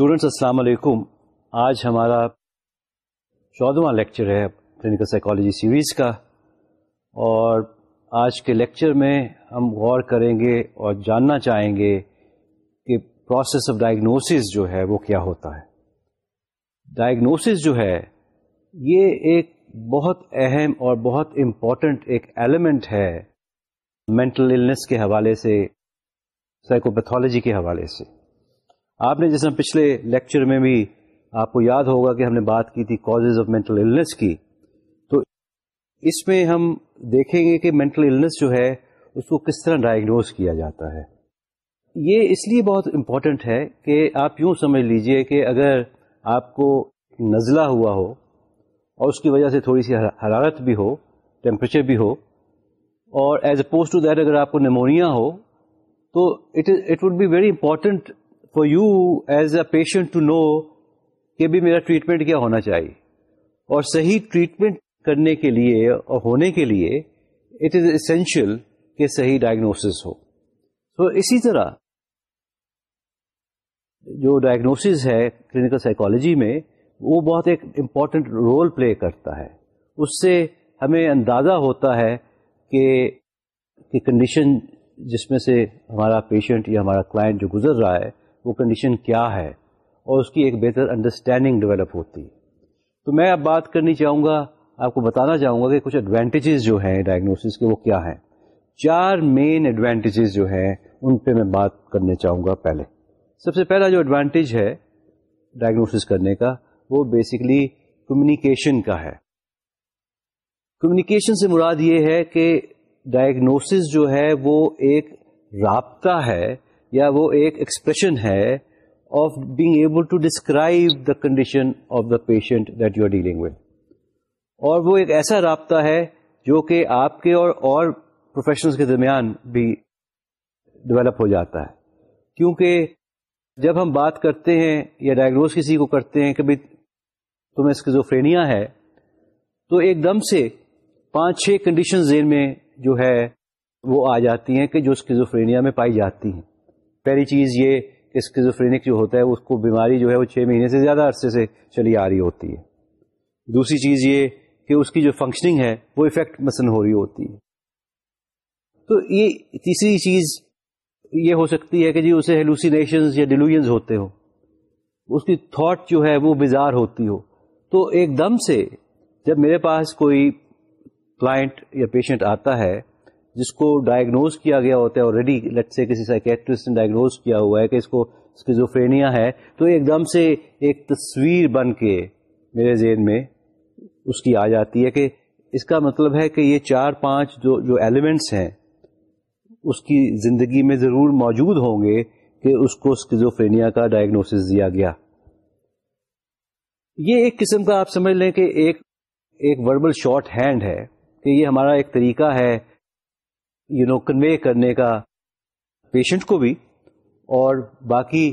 Students السلام علیکم۔ آج ہمارا چودواں لیکچر ہے کلینکل سائیکالوجی سیریز کا۔ اور آج کے لیکچر میں ہم غور کریں گے اور جاننا چاہیں گے کہ پروسیس آف ڈائگنوسس جو ہے وہ کیا ہوتا ہے۔ ڈائگنوسس جو ہے، یہ ایک بہت اہم اور بہت امپورٹنٹ ایک ایلیمنٹ ہے مینٹل النس کے حوالے سے سائیکوپیتھولوجی کے حوالے سے۔ آپ نے جیسے پچھلے لیکچر میں بھی آپ کو یاد ہوگا کہ ہم نے بات کی تھی کاز آف مینٹل النس کی۔ تو اس میں ہم دیکھیں گے کہ مینٹل النس جو ہے، اس کو کس طرح ڈائگنوز کیا جاتا ہے۔ یہ اس لیے بہت امپورٹنٹ ہے کہ آپ یوں سمجھ لیجیے کہ اگر آپ کو نزلہ ہوا ہو اور اس کی وجہ سے تھوڑی سی حرارت بھی ہو ٹیمپریچر بھی ہو، اور ایز اپوز ٹو دیٹ اگر آپ کو نیمونیا ہو، تو it would be very important for you as a patient to know کہ بھی میرا ٹریٹمنٹ کیا ہونا چاہیے۔ اور صحیح ٹریٹمنٹ کرنے کے لیے اور ہونے کے لیے اٹ از اسینشیل کہ صحیح ڈائگنوسس ہو۔ تو اسی طرح جو ڈائگنوسس ہے کلینکل سائیکالوجی میں وہ بہت ایک امپورٹنٹ رول پلے کرتا ہے۔ اس سے ہمیں اندازہ ہوتا ہے کہ کنڈیشن جس میں سے ہمارا پیشنٹ یا ہمارا کلائنٹ جو گزر رہا ہے وہ کنڈیشن کیا ہے اور اس کی ایک بہتر انڈرسٹینڈنگ ڈیولپ ہوتی۔ ہے تو میں اب بات کرنی چاہوں گا، آپ کو بتانا چاہوں گا کہ کچھ ایڈوانٹیجز جو ہیں ڈائگنوسس کے وہ کیا ہیں۔ چار مین ایڈوانٹیجز جو ہیں، ان پہ میں بات کرنے چاہوں گا پہلے۔ سب سے پہلا جو ایڈوانٹیج ہے ڈائگنوسس کرنے کا، وہ بیسکلی کمیونیکیشن کا ہے۔ کمیونیکیشن سے مراد یہ ہے کہ ڈائگنوسس جو ہے، وہ ایک رابطہ ہے یا وہ ایک ایکسپریشن ہے of being able to describe the condition of the patient that you are dealing with اور وہ ایک ایسا رابطہ ہے جو کہ آپ کے اور اور پروفیشنلس کے درمیان بھی ڈیولپ ہو جاتا ہے. کیونکہ جب ہم بات کرتے ہیں یا ڈائگنوز کسی کو کرتے ہیں کہ بھائی تمہیں اسکیزوفرینیا ہے، تو ایک دم سے پانچ چھ کنڈیشن زیر میں جو ہے وہ آ جاتی ہیں کہ جو اسکیزوفرینیا میں پائی جاتی ہیں۔ پہلی چیز یہ کہ اسکیزوفرینک جو ہوتا ہے، اس کو بیماری جو ہے وہ چھ مہینے سے زیادہ عرصے سے چلی آ رہی ہوتی ہے۔ دوسری چیز یہ کہ اس کی جو فنکشننگ ہے، وہ افیکٹ مثلاً ہو رہی ہوتی ہے۔ تو یہ تیسری چیز یہ ہو سکتی ہے کہ جی اسے ہیلوسینیشنز یا ڈیلوژنز ہوتے ہو اس کی تھاٹ جو ہے، وہ بیزار ہوتی ہو۔ تو ایک دم سے جب میرے پاس کوئی کلائنٹ یا پیشنٹ آتا ہے جس کو ڈائگنوز کیا گیا ہوتا ہے آلریڈی لیٹ سے کسی سائکیٹرسٹ نے ڈائگنوز کیا ہوا ہے کہ اس کو اسکیزوفرینیا ہے، تو ایک دم سے ایک تصویر بن کے میرے ذہن میں اس کی آ جاتی ہے کہ اس کا مطلب ہے کہ یہ چار پانچ جو جو ایلیمنٹس ہیں، اس کی زندگی میں ضرور موجود ہوں گے کہ اس کو اسکیزوفرینیا کا ڈائگنوسس دیا گیا۔ یہ ایک قسم کا آپ سمجھ لیں کہ ایک ایک وربل شارٹ ہینڈ ہے کہ یہ ہمارا ایک طریقہ ہے۔ یو نو کنوے کرنے کا پیشنٹ کو بھی اور باقی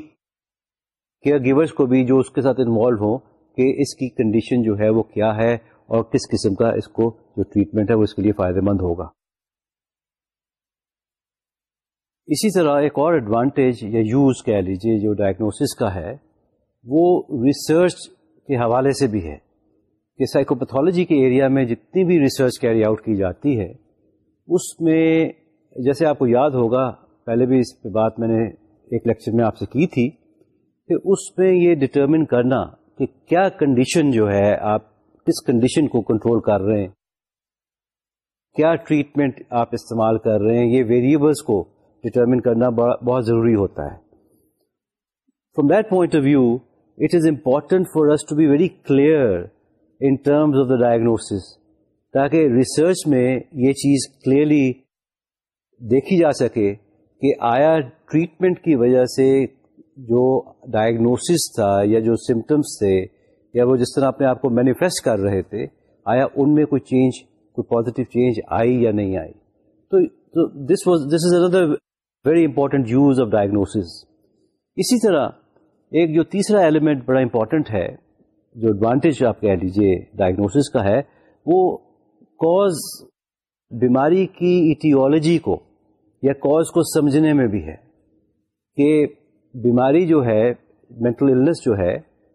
کیئر گیورس کو بھی جو اس کے ساتھ انوالو ہوں کہ اس کی کنڈیشن جو ہے وہ کیا ہے اور کس قسم کا اس کو جو ٹریٹمنٹ ہے وہ اس کے لیے فائدہ مند ہوگا۔ اسی طرح ایک اور ایڈوانٹیج یا یوز کہہ لیجیے جو ڈائگنوسس کا ہے وہ ریسرچ کے حوالے سے بھی ہے کہ سائیکوپیتھولوجی کے ایریا میں جتنی بھی ریسرچ کیری آؤٹ کی جاتی ہے اس میں جیسے آپ کو یاد ہوگا، پہلے بھی اس پہ بات میں نے ایک لیکچر میں آپ سے کی تھی کہ اس میں یہ ڈٹرمن کرنا کہ کیا کنڈیشن جو ہے، آپ کس کنڈیشن کو کنٹرول کر رہے ہیں، کیا ٹریٹمنٹ آپ استعمال کر رہے ہیں، یہ ویریبلس کو ڈٹرمن کرنا بہت ضروری ہوتا ہے۔ From that point of view it is important for us to be very clear in terms of the diagnosis تاکہ ریسرچ میں یہ چیز کلیئرلی دیکھی جا سکے کہ آیا ٹریٹمنٹ کی وجہ سے جو ڈائگنوسس تھا یا جو سمٹمس تھے یا وہ جس طرح اپنے آپ کو مینیفیسٹ کر رہے تھے، آیا ان میں کوئی چینج کوئی پازیٹیو چینج آئی یا نہیں آئی؟ تو this was this is another very important use of diagnosis اسی طرح ایک جو تیسرا ایلیمنٹ بڑا امپورٹنٹ ہے، جو ایڈوانٹیج آپ کہہ لیجیے ڈائگنوسس کا ہے، وہ کوز بیماری کی ایٹیولوجی کو یا کوز کو سمجھنے میں بھی ہے کہ بیماری جو ہے مینٹل النس جو ہے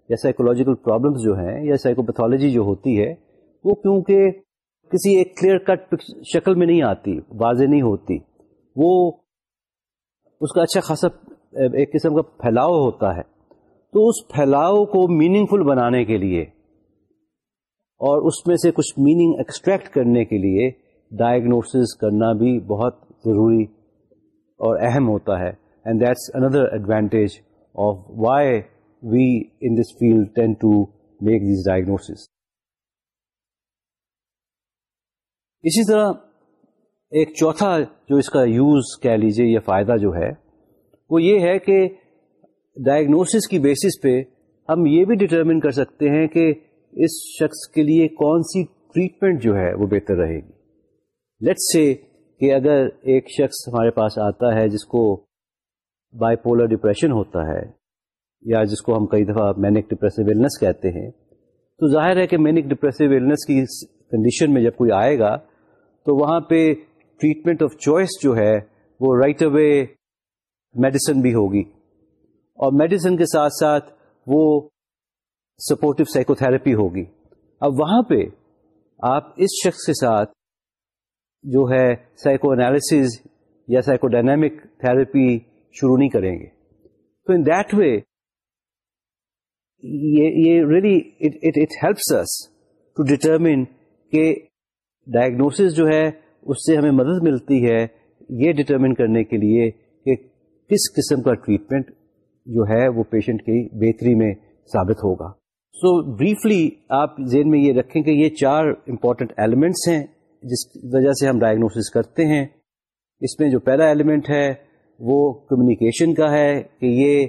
یا سائیکولوجیکل پرابلمس جو ہیں یا سائیکوپیتھولوجی جو ہوتی ہے، وہ کیونکہ کسی ایک کلیئر کٹ شکل میں نہیں آتی، واضح نہیں ہوتی۔ وہ اس کا اچھا خاصا ایک قسم کا پھیلاؤ ہوتا ہے۔ تو اس پھیلاؤ کو میننگ فل بنانے کے لیے اور اس میں سے کچھ میننگ ایکسٹریکٹ کرنے کے لیے ڈائگنوسس کرنا بھی بہت ضروری اور اہم ہوتا ہے. And that's another advantage of why we in this field tend to make these diagnosis اسی طرح ایک چوتھا جو اس کا یوز کہہ لیجیے یا فائدہ جو ہے، وہ یہ ہے کہ ڈائگنوسس کی بیسس پہ ہم یہ بھی ڈٹرمن کر سکتے ہیں کہ اس شخص کے لیے کون سی ٹریٹمنٹ جو ہے وہ بہتر رہے گی؟ لیٹ سے کہ اگر ایک شخص ہمارے پاس آتا ہے جس کو بائی پولر ڈپریشن ہوتا ہے یا جس کو ہم کئی دفعہ مینک ڈپریسو ویلنس کہتے ہیں، تو ظاہر ہے کہ مینک ڈپریسو ویلنس کی کنڈیشن میں جب کوئی آئے گا، تو وہاں پہ ٹریٹمنٹ آف چوائس جو ہے وہ رائٹ اوے میڈیسن بھی ہوگی۔ اور میڈیسن کے ساتھ ساتھ وہ سپورٹو سائیکو تھراپی ہوگی۔ اب وہاں پہ آپ اس شخص کے ساتھ جو ہے سائیکو انالیسز یا سائیکو ڈائنامک تھراپی شروع نہیں کریں گے۔ تو ان دیٹ وے یہ really it helps us to determine کہ ڈائگنوسس جو ہے اس سے ہمیں مدد ملتی ہے یہ ڈٹرمن کرنے کے لیے کہ کس قسم کا ٹریٹمنٹ جو ہے وہ پیشنٹ کی بہتری میں ثابت ہوگا۔ سو بریفلی آپ ذہن میں یہ رکھیں کہ یہ چار امپورٹنٹ ایلیمنٹس ہیں جس وجہ سے ہم ڈائگنوسس کرتے ہیں۔ اس میں جو پہلا ایلیمنٹ ہے وہ کمیونیکیشن کا ہے کہ یہ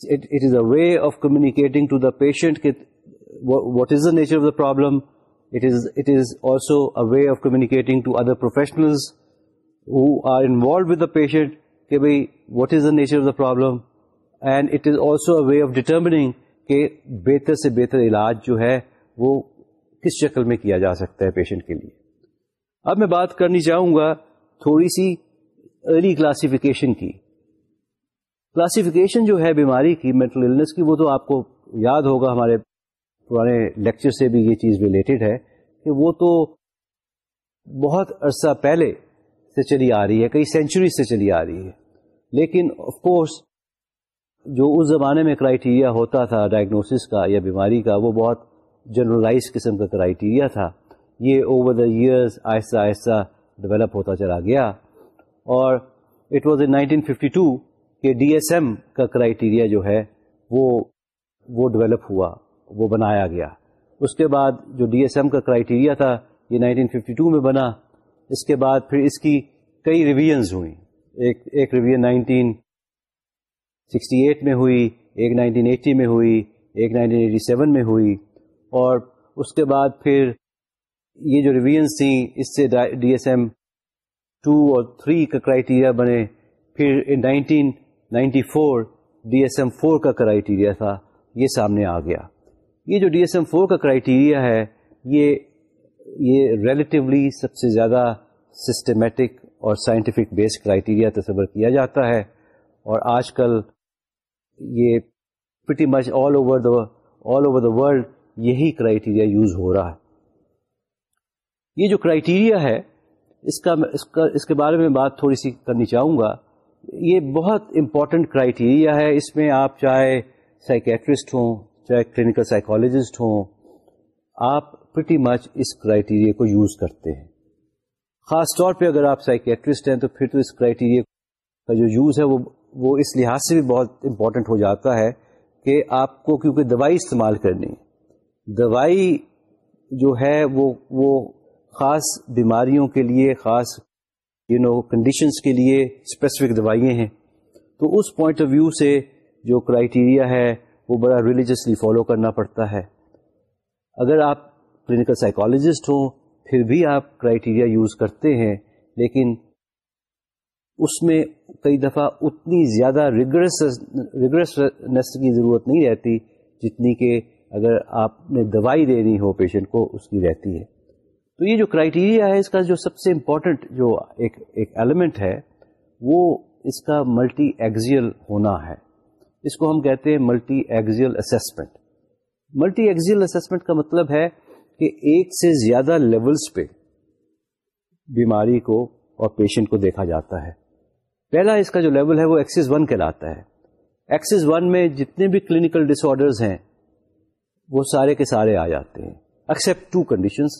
it is a way of communicating to the patient what is the nature of the problem It is also a way of communicating to other professionals who are involved with the patient, what is the nature of the problem, and it is also a way of determining کہ بہتر سے بہتر علاج جو ہے وہ کس شکل میں کیا جا سکتا ہے پیشنٹ کے لیے۔ اب میں بات کرنی چاہوں گا تھوڑی سی ارلی کلاسیفیکیشن کی۔ کلاسیفیکیشن جو ہے بیماری کی مینٹل النس کی، وہ تو آپ کو یاد ہوگا، ہمارے پرانے لیکچر سے بھی یہ چیز ریلیٹڈ ہے کہ وہ تو بہت عرصہ پہلے سے چلی آ رہی ہے، کئی سینچری سے چلی آ رہی ہے۔ لیکن آف کورس جو اس زمانے میں کرائیٹیریا ہوتا تھا ڈائگنوسس کا یا بیماری کا، وہ بہت جنرلائز قسم کا کرائیٹیریا تھا۔ یہ اوور دا ایئرز آہستہ آہستہ ڈیولپ ہوتا چلا گیا۔ اور اٹ واز ان 1952 کہ ڈی ایس ایم کا کرائیٹیریا جو ہے، وہ وہ ڈیولپ ہوا، وہ بنایا گیا۔ اس کے بعد جو ڈی ایس ایم کا کرائیٹیریا تھا، یہ 1952 میں بنا۔ اس کے بعد پھر اس کی کئی ریویژنز ہوئیں۔ ایک ایک ریویژن 1968 میں ہوئی، ایک 1980 میں ہوئی، ایک 1987 میں ہوئی۔ اور اس کے بعد پھر یہ جو ریویژنس تھیں، اس سے ڈی ایس ایم ٹو اور تھری کا کرائیٹیریا بنے۔ پھر nineteen ninety four D S M four کا کرائیٹیریا تھا، یہ سامنے آ گیا۔ یہ جو ڈی ایس ایم فور کا کرائیٹیریا ہے، یہ یہ ریلیٹیولی سب سے زیادہ سسٹمیٹک اور سائنٹیفک بیس کرائیٹیریا تصور کیا جاتا ہے۔ اور آج کل یہ pretty much all over the all over the world یہی کرائیٹیریا یوز ہو رہا ہے۔ یہ جو کرائیٹیریا ہے، اس کا اس کا، اس کے بارے میں بات تھوڑی سی کرنی چاہوں گا۔ یہ بہت امپورٹنٹ کرائیٹیریا ہے۔ اس میں آپ چاہے سائکیٹرسٹ ہوں، چاہے کلینکل سائیکالوجسٹ ہوں، آپ پریٹی مچ اس کرائیٹیریا کو یوز کرتے ہیں۔ خاص طور پہ اگر آپ سائکیٹرسٹ ہیں تو پھر تو اس کرائیٹیریا کا جو یوز ہے وہ وہ اس لحاظ سے بھی بہت امپورٹنٹ ہو جاتا ہے کہ آپ کو کیونکہ دوائی استعمال کرنی دوائی جو ہے وہ وہ خاص بیماریوں کے لیے، خاص یو نو کنڈیشنس کے لیے اسپیسیفک دوائیں ہیں۔ تو اس پوائنٹ آف ویو سے جو کرائیٹیریا ہے، وہ بڑا ریلیجسلی فالو کرنا پڑتا ہے۔ اگر آپ کلینکل سائیکالوجسٹ ہوں، پھر بھی آپ کرائیٹیریا یوز کرتے ہیں، لیکن اس میں کئی دفعہ اتنی زیادہ ریگرس ریگرسنس کی ضرورت نہیں رہتی جتنی کہ اگر آپ نے دوائی دینی ہو پیشنٹ کو، اس کی رہتی ہے۔ تو یہ جو کرائیٹیریا ہے، اس کا جو سب سے امپورٹنٹ جو ایک ایک ایلیمنٹ ہے، وہ اس کا ملٹی ایگزیل ہونا ہے۔ اس کو ہم کہتے ہیں multi axial assessment multiaxial assessment کا مطلب ہے کہ ایک سے زیادہ لیولز پہ بیماری کو اور پیشنٹ کو دیکھا جاتا ہے۔ پہلا اس کا جو لیول ہے وہ ایکسس ون کہلاتا ہے۔ ایکسس ون میں جتنے بھی کلینکل ڈس آرڈرز ہیں، وہ سارے کے سارے آ جاتے ہیں۔ ایکسپٹ ٹو کنڈیشنس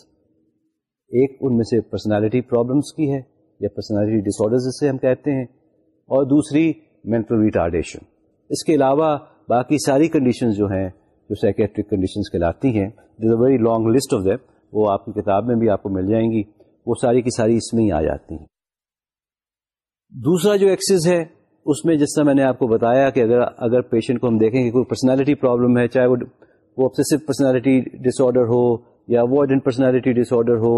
ایک ان میں سے پرسنالٹی پرابلمس کی ہے، یا پرسنالٹی ڈس آرڈر جسے ہم کہتے ہیں، اور دوسری مینٹل ریٹارڈیشن اس کے علاوہ باقی ساری کنڈیشن جو ہیں، جو سائکیٹرک کنڈیشن کہلاتی ہیں a very long list of them وہ آپ کی کتاب میں بھی آپ کو مل جائیں گی۔ وہ ساری کی ساری اس میں ہی آ جاتی ہیں۔ دوسرا جو ایکسز ہے، اس میں جس طرح میں نے آپ کو بتایا کہ اگر اگر پیشنٹ کو ہم دیکھیں کہ کوئی پرسنالٹی پرابلم ہے، چاہے وہ آپسیسو پرسنالٹی ڈس آرڈر ہو یا وارڈن پرسنالٹی ڈس آرڈر ہو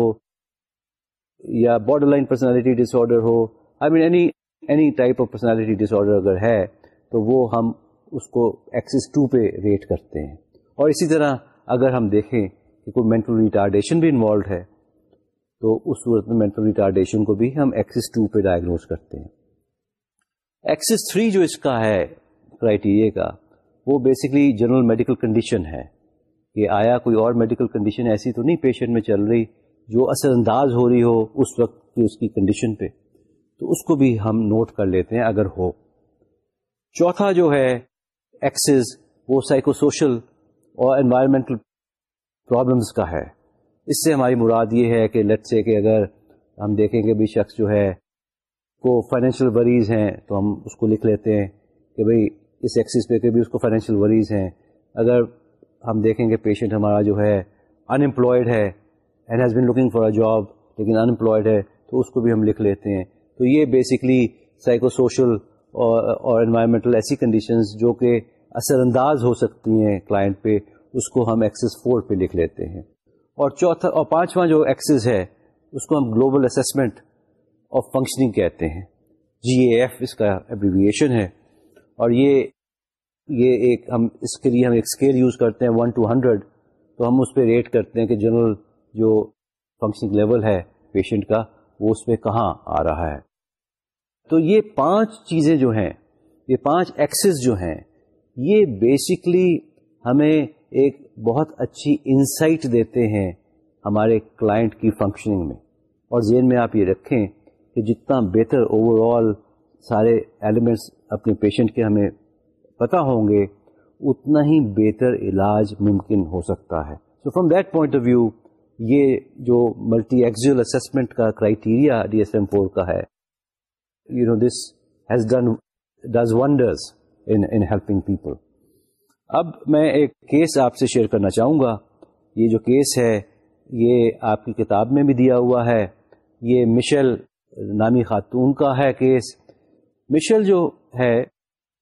یا borderline personality disorder who I mean any any type of personality disorder اگر ہے، تو وہ ہم اس کو ایکسس ٹو پہ ریٹ کرتے ہیں۔ اور اسی طرح اگر ہم دیکھیں کہ کوئی مینٹل ریٹارڈیشن بھی انوالوڈ ہے تو اس صورت میں مینٹل ریٹارڈیشن کو بھی ہم ایکسس ٹو پہ ڈائگنوز کرتے ہیں۔ ایکسس تھری جو اس کا ہے کرائٹیریا کا، وہ بیسکلی جنرل میڈیکل کنڈیشن ہے۔ کہ آیا کوئی اور میڈیکل کنڈیشن ایسی تو نہیں پیشنٹ میں چل رہی جو اثر انداز ہو رہی ہو اس وقت کی اس کی کنڈیشن پہ۔ تو اس کو بھی ہم نوٹ کر لیتے ہیں اگر ہو۔ چوتھا جو ہے ایکسز وہ سائیکو سوشل اور انوائرمنٹل پرابلمس کا ہے۔ اس سے ہماری مراد یہ ہے کہ لٹ سے کہ اگر ہم دیکھیں کہ بھی شخص جو ہے کو فائنینشیل وریز ہیں تو ہم اس کو لکھ لیتے ہیں کہ بھئی اس ایکسس پہ کہ بھی اس کو فائنینشیل وریز ہیں۔ اگر ہم دیکھیں گے پیشنٹ ہمارا جو ہے انمپلائڈ ہے and has been looking for a job لیکن انمپلائڈ ہے تو اس کو بھی ہم لکھ لیتے ہیں۔ تو یہ بیسکلی سائیکو سوشل اور انوائرمنٹل ایسی کنڈیشنز جو کہ اثر انداز ہو سکتی ہیں کلائنٹ پہ، اس کو ہم ایکسس فور پہ لکھ لیتے ہیں۔ اور چوتھا اور پانچواں جو ایکسس ہے، اس کو ہم گلوبل اسسمنٹ آف فنکشننگ کہتے ہیں۔ جی اے ایف اس کا ایبریویشن ہے۔ اور یہ یہ ایک ہم، اس کے لیے ہم ایک اسکیل یوز کرتے ہیں ون ٹو ہنڈریڈ تو ہم اس پہ ریٹ کرتے ہیں کہ جنرل جو فنکشننگ لیول ہے پیشنٹ کا، وہ اس میں کہاں آ رہا ہے۔ تو یہ پانچ چیزیں جو ہیں، یہ پانچ ایکسز جو ہیں، یہ بیسکلی ہمیں ایک بہت اچھی انسائٹ دیتے ہیں ہمارے کلائنٹ کی فنکشننگ میں۔ اور ذہن میں آپ یہ رکھیں کہ جتنا بہتر اوور آل سارے ایلیمنٹس اپنے پیشنٹ کے ہمیں پتا ہوں گے، اتنا ہی بہتر علاج ممکن ہو سکتا ہے۔ So from that point of view یہ جو ملٹی ایکزل اسسمنٹ کا criteria D S M four کا ہے you know this has done does wonders in helping people اب میں ایک کیس آپ سے شیئر کرنا چاہوں گا۔ یہ جو کیس ہے، یہ آپ کی کتاب میں بھی دیا ہوا ہے۔ یہ مشل نامی خاتون کا ہے کیس۔ مشل جو ہے،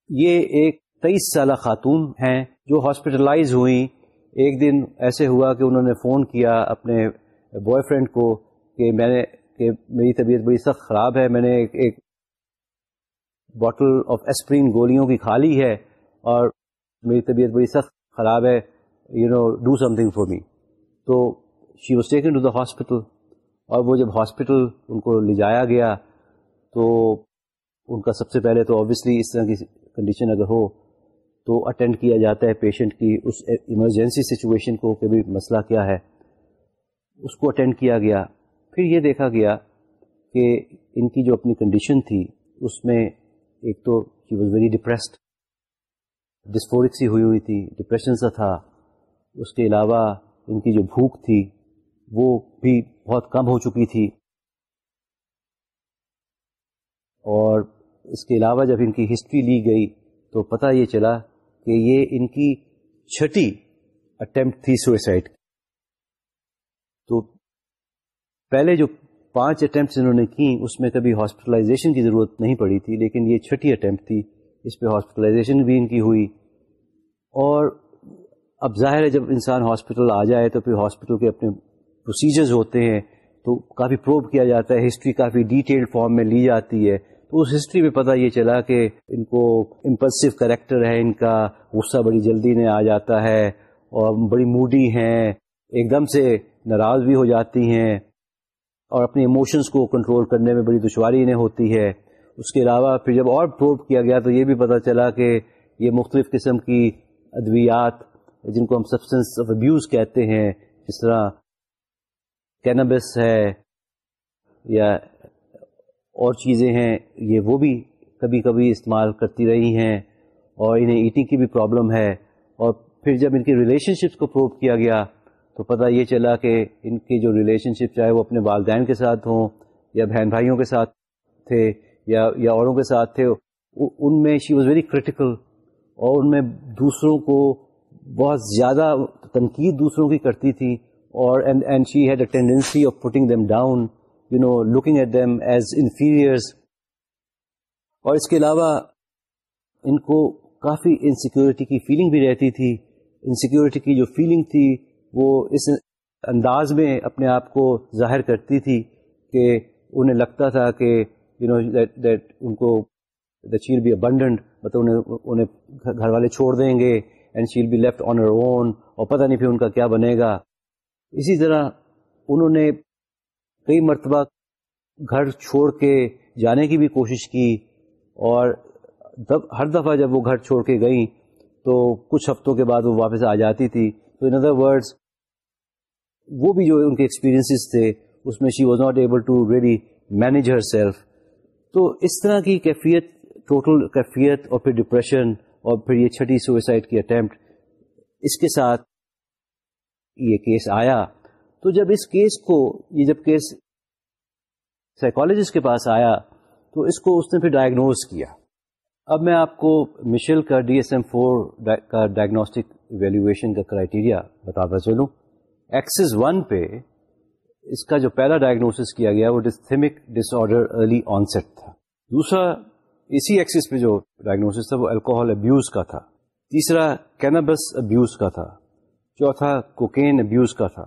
یہ ایک تیئیس سالہ خاتون ہیں جو ہاسپٹلائز ہوئیں۔ ایک دن ایسے ہوا کہ انہوں نے فون کیا اپنے بوائے فرینڈ کو کہ میں نے، کہ میری طبیعت بڑی سخت خراب ہے، میں نے ایک ایک باٹل آف اسپرین گولیوں کی کھا لی ہے اور میری طبیعت بڑی سخت، خراب ہے you know do something for me تو she was taken to the hospital اور وہ جب ہاسپٹل ان کو لے جایا گیا تو ان کا سب سے پہلے تو آبویسلی اس طرح کی کنڈیشن اگر ہو تو اٹینڈ کیا جاتا ہے پیشنٹ کی اس ایمرجنسی سچویشن کو کہ بھی مسئلہ کیا ہے۔ اس کو اٹینڈ کیا گیا۔ پھر یہ دیکھا گیا کہ ان کی جو اپنی کنڈیشن تھی، اس میں ایک تو she was very depressed dysphoric سی ہوئی ہوئی تھی، ڈپریشن سا تھا۔ اس کے علاوہ ان کی جو بھوک تھی، وہ بھی بہت کم ہو چکی تھی۔ اور اس کے علاوہ جب ان کی ہسٹری لی گئی تو پتہ یہ چلا کہ یہ ان کی چھٹی اٹمپٹ تھی سوئسائڈ تو پہلے جو پانچ اٹیمپٹس انہوں نے کی اس میں کبھی ہاسپٹلائزیشن کی ضرورت نہیں پڑی تھی، لیکن یہ چھٹی اٹیمپٹ تھی۔ اس پہ ہاسپٹلائزیشن بھی ان کی ہوئی۔ اور اب ظاہر ہے جب انسان ہاسپٹل آ جائے تو پھر ہاسپٹل کے اپنے پروسیجرز ہوتے ہیں تو کافی پروب کیا جاتا ہے ہسٹری کافی ڈیٹیلڈ فارم میں لی جاتی ہے۔ تو اس ہسٹری میں پتہ یہ چلا کہ ان کو امپلسو کریکٹر ہے، ان کا غصہ بڑی جلدی میں آ جاتا ہے اور بڑی موڈی ہیں، ایک دم سے ناراض بھی ہو جاتی ہیں اور اپنے ایموشنس کو کنٹرول کرنے میں بڑی دشواری انہیں ہوتی ہے۔ اس کے علاوہ پھر جب اور پروو کیا گیا تو یہ بھی پتہ چلا کہ یہ مختلف قسم کی ادویات جن کو ہم سبسٹنس آف ابیوز کہتے ہیں، جس طرح کینبس ہے یا اور چیزیں ہیں، یہ وہ بھی کبھی کبھی استعمال کرتی رہی ہیں اور انہیں ایٹنگ کی بھی پرابلم ہے۔ اور پھر جب ان کی ریلیشن شپس کو پروو کیا گیا، تو پتہ یہ چلا کہ ان کی جو ریلیشن شپ چاہے وہ اپنے والدین کے ساتھ ہوں یا بہن بھائیوں کے ساتھ تھے یا یا اوروں کے ساتھ تھے، ان میں شی واز ویری کریٹیکل اور ان میں دوسروں کو بہت زیادہ تنقید دوسروں کی کرتی تھی اور and she had a tendency of putting them down you know looking at them as inferiors اور اس کے علاوہ ان کو کافی انسیکیورٹی کی فیلنگ بھی رہتی تھی. انسیکیورٹی کی جو فیلنگ تھی وہ اس انداز میں اپنے آپ کو ظاہر کرتی تھی کہ انہیں لگتا تھا کہ یو نو دیٹ ان کو دا شیل بی ابنڈنٹ مطلب انہیں گھر والے چھوڑ دیں گے and she'll be left on her own اور پتہ نہیں پھر ان کا کیا بنے گا اسی طرح انہوں نے کئی مرتبہ گھر چھوڑ کے جانے کی بھی کوشش کی اور ہر دفعہ جب وہ گھر چھوڑ کے گئیں تو کچھ ہفتوں کے بعد وہ واپس آ جاتی تھی تو ان ادر ورڈس وہ بھی جو ان کے ایکسپیرینسز تھے اس میں she was not able to ready manage herself تو اس طرح کی کیفیت ٹوٹل کیفیت اور پھر ڈپریشن اور پھر یہ چھٹی سوئسائڈ کی اٹیمپٹ، اس کے ساتھ یہ کیس آیا۔ تو جب اس کیس کو، یہ جب کیس سائیکالوجسٹ کے پاس آیا، تو اس کو اس نے پھر ڈائگنوز کیا۔ اب میں آپ کو مشل کا ڈی ایس ایم فور کا ڈائگنوسٹک ایویلویشن کا کرائٹیریا بتاتا چلوں۔ ایکسس ون پہ اس کا جو پہلا ڈائگنوسس کیا گیا، وہ dysthymic disorder early onset تھا۔ دوسرا اسی ایکسس پہ جو ڈائگنوسس تھا وہ الکوہل ابیوز کا تھا۔ تیسرا کینبس ابیوز کا تھا۔ چوتھا کوکین ابیوز کا تھا۔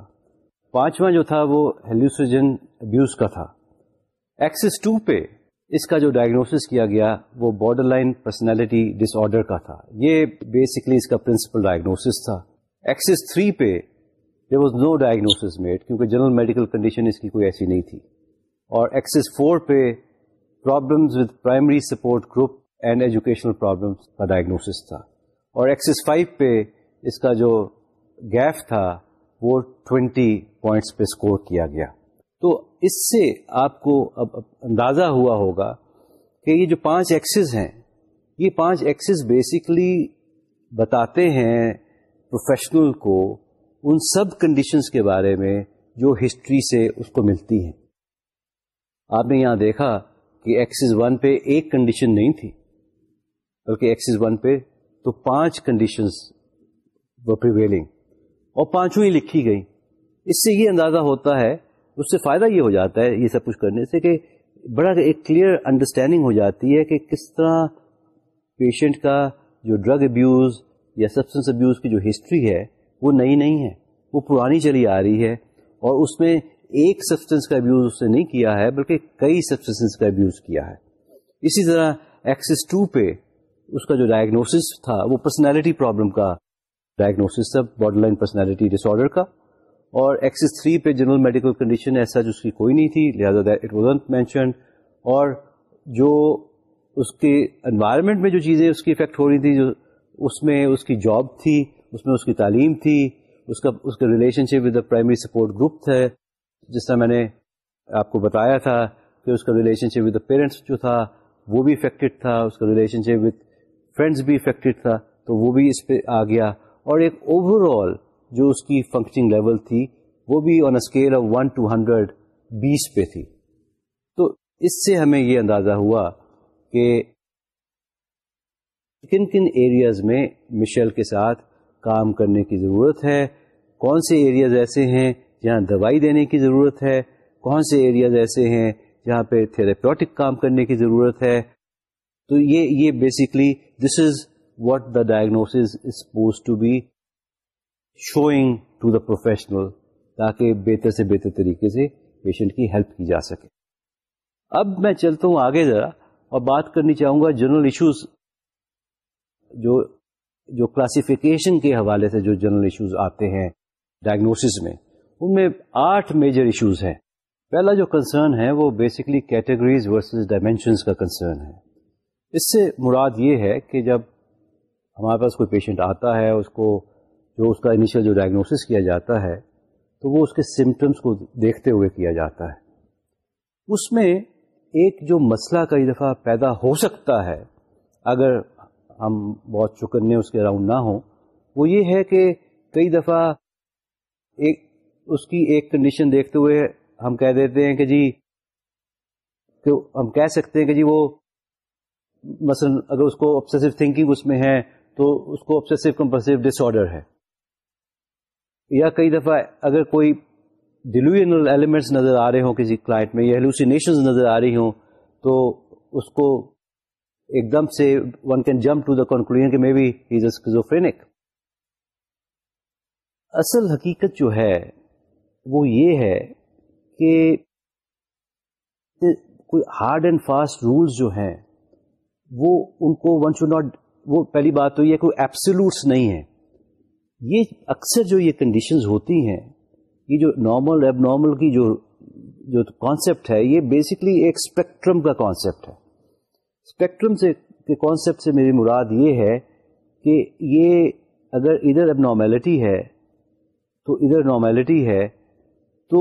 پانچواں جو تھا وہ ہیلوسوجن ابیوز کا تھا۔ ایکسس ٹو پہ اس کا جو ڈائگنوسس کیا گیا وہ borderline personality disorder کا تھا۔ یہ بیسکلی اس کا پرنسپل ڈائگنوسس تھا۔ ایکسس تھری پہ there was no diagnosis made کیونکہ جنرل میڈیکل کنڈیشن اس کی کوئی ایسی نہیں تھی۔ اور ایکسس فور پہ problems with primary support group and educational problems کا ڈائگنوسس تھا۔ اور ایکسس فائیو پہ اس کا جو گیف تھا، وہ ٹوینٹی پوائنٹس پہ اسکور کیا گیا۔ تو اس سے آپ کو اب اندازہ ہوا ہوگا کہ یہ جو پانچ ایکسز ہیں، یہ پانچ ایکسز بیسکلی بتاتے ہیں پروفیشنل کو ان سب کنڈیشنز کے بارے میں جو ہسٹری سے اس کو ملتی ہیں۔ آپ نے یہاں دیکھا کہ ایکسز ون پہ ایک کنڈیشن نہیں تھی، بلکہ ایکسز ون پہ تو پانچ کنڈیشنز پریویلنگ اور پانچوں ہی لکھی گئی اس سے یہ اندازہ ہوتا ہے، اس سے فائدہ یہ ہو جاتا ہے یہ سب کچھ کرنے سے کہ بڑا ایک کلیئر انڈرسٹینڈنگ ہو جاتی ہے کہ کس طرح پیشنٹ کا جو ڈرگ ابیوز یا سبسٹنس ابیوز کی جو ہسٹری ہے، وہ نئی نہیں ہے، وہ پرانی چلی آ رہی ہے اور اس میں ایک سبسٹنس کا ابیوز اس نے نہیں کیا ہے، بلکہ کئی سبسٹنس کا ابیوز کیا ہے۔ اسی طرح ایکسس ٹو پہ اس کا جو ڈائگنوسس تھا، وہ پرسنالٹی پرابلم کا ڈائگنوسس تھا borderline personality disorder کا۔ اور ایکسس تھری پہ جنرل میڈیکل کنڈیشن ایسا جو اس کی کوئی نہیں تھی، لہٰذا اٹ وازنٹ مینشنڈ اور جو اس کے انوائرمنٹ میں جو چیزیں اس کی افیکٹ ہو رہی تھی جو اس میں اس کی جاب تھی، اس میں اس کی تعلیم تھی، اس کا اس کا relationship with the primary support group تھا۔ جس طرح میں نے آپ کو بتایا تھا کہ اس کا ریلیشن شپ ود پیرنٹس جو تھا، وہ بھی افیکٹڈ تھا، اس کا ریلیشن شپ ود فرینڈس بھی افیکٹڈ تھا، تو وہ بھی اس پہ آ گیا۔ اور ایک اوور آل جو اس کی فنکشنگ لیول تھی، وہ بھی on a scale of one to hundred بیس پہ تھی۔ تو اس سے ہمیں یہ اندازہ ہوا کہ کن کن ایریاز میں مشل کے ساتھ کام کرنے کی ضرورت ہے، کون سے ایریاز ایسے ہیں جہاں دوائی دینے کی ضرورت ہے، کون سے ایریاز ایسے ہیں جہاں پہ تھراپیوٹک کام کرنے کی ضرورت ہے؟ تو یہ یہ basically this is what the diagnose is to be showing to the professional تاکہ بہتر سے بہتر طریقے سے پیشنٹ کی ہیلپ کی جا سکے۔ اب میں چلتا ہوں آگے ذرا اور بات کرنی چاہوں گا جنرل ایشوز جو جو کلاسیفیکیشن کے حوالے سے جو جنرل ایشوز آتے ہیں ڈائگنوسس میں۔ ان میں آٹھ میجر ایشوز ہیں۔ پہلا جو کنسرن ہے وہ بیسکلی کیٹیگریز ورسز ڈائمینشنس کا کنسرن ہے۔ اس سے مراد یہ ہے کہ جب ہمارے پاس کوئی پیشنٹ آتا ہے، اس کو جو اس کا انیشیل جو ڈائگنوسس کیا جاتا ہے، تو وہ اس کے سمٹمس کو دیکھتے ہوئے کیا جاتا ہے۔ اس میں ایک جو مسئلہ کئی دفعہ پیدا ہو سکتا ہے، اگر ہم بہت چکنے اس کے اراؤنڈ نہ ہوں، وہ یہ ہے کہ کئی دفعہ ایک اس کی ایک کنڈیشن دیکھتے ہوئے ہم کہہ دیتے ہیں کہ جی کہ ہم کہہ سکتے ہیں کہ جی وہ مثلا اگر اس کو آبسیسو تھنکنگ اس میں ہے، تو اس کو آبسیسو کمپلسو ڈس آرڈر ہے۔ یا کئی دفعہ اگر کوئی ڈیلوژنل ایلیمنٹس نظر آ رہے ہوں کسی کلائنٹ میں، یا ہیلوسینیشن نظر آ رہی ہوں، تو اس کو ایک دم سے one can jump to the conclusion کہ مے بی ہیز اسکیزوفرینک اصل حقیقت جو ہے وہ یہ ہے کہ کوئی ہارڈ اینڈ فاسٹ رولس جو ہیں، وہ ان کو ون شوڈ ناٹ وہ پہلی بات تو یہ کوئی ایپسلوٹس نہیں ہے یہ اکثر جو یہ کنڈیشنز ہوتی ہیں، یہ جو نارمل ایب نارمل کی جو جو کانسیپٹ ہے، یہ بیسکلی ایک اسپیکٹرم کا کانسیپٹ ہے۔ اسپیکٹرم سے کے کانسیپٹ سے میری مراد یہ ہے کہ یہ اگر ادھر اب نارمیلٹی ہے، تو ادھر نارمیلٹی ہے تو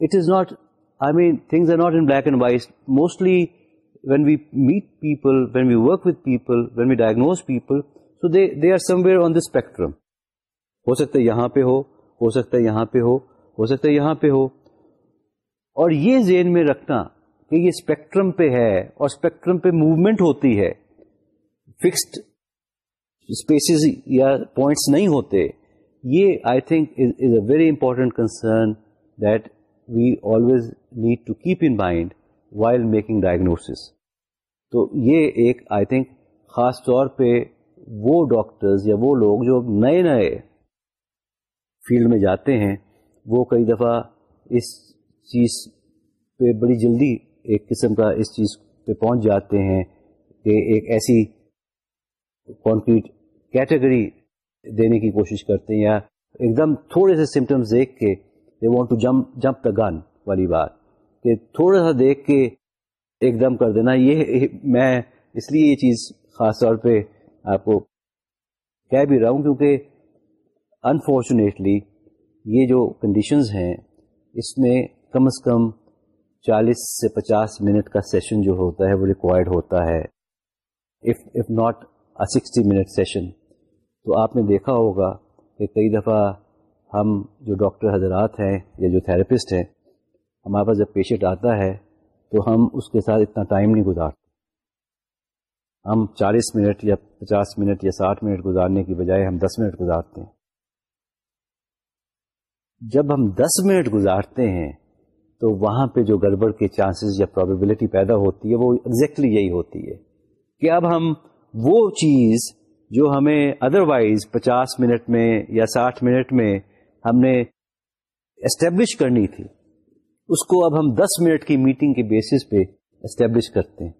it is not, I mean, things are not in black and white. Mostly when we meet people when we work with people when we diagnose people so they they are somewhere on the spectrum ہو سکتا ہے یہاں پہ ہو ہو سکتا ہے یہاں پہ ہو ہو سکتا ہے یہاں پہ ہو. اور یہ ذہن میں رکھنا کہ یہ اسپیکٹرم پہ ہے اور اسپیکٹرم پہ موومنٹ ہوتی ہے. فکسڈ اسپیسیز یا پوائنٹس نہیں ہوتے. یہ I think is a very important concern that we always need to keep in mind while making diagnosis تو یہ ایک آئی تھنک خاص طور پہ وہ ڈاکٹرز یا وہ لوگ جو نئے نئے فیلڈ میں جاتے ہیں، وہ کئی دفعہ اس چیز پہ بڑی جلدی ایک قسم کا اس چیز پہ پہنچ جاتے ہیں کہ ایک ایسی کانکریٹ کیٹیگری دینے کی کوشش کرتے ہیں یا ایک دم تھوڑے سے سمٹمس دیکھ کے they want to jump jump the gun والی بات کہ تھوڑا سا دیکھ کے ایک دم کر دینا۔ یہ میں اس لیے یہ چیز خاص طور پہ آپ کو کہہ بھی رہا ہوں کیونکہ انفارچونیٹلی یہ جو کنڈیشنز ہیں، اس میں کم از کم چالیس سے پچاس منٹ کا سیشن جو ہوتا ہے، وہ ریکوائرڈ ہوتا ہے۔ If if not sixty minute session تو آپ نے دیکھا ہوگا کہ کئی دفعہ ہم جو ڈاکٹر حضرات ہیں یا جو تھراپسٹ ہیں، ہمارے پاس جب پیشنٹ آتا ہے تو ہم اس کے ساتھ اتنا ٹائم نہیں گزارتے۔ ہم چالیس منٹ یا پچاس منٹ یا ساٹھ منٹ گزارنے کی بجائے ہم دس منٹ گزارتے ہیں۔ جب ہم دس منٹ گزارتے ہیں تو وہاں پہ جو گڑبڑ کے چانسز یا پرابیبلٹی پیدا ہوتی ہے وہ ایگزیکٹلی یہی ہوتی ہے کہ اب ہم وہ چیز جو ہمیں ادروائز پچاس منٹ میں یا ساٹھ منٹ میں ہم نے اسٹیبلش کرنی تھی۔ اس کو اب ہم دس منٹ کی میٹنگ کے بیسس پہ اسٹیبلش کرتے ہیں۔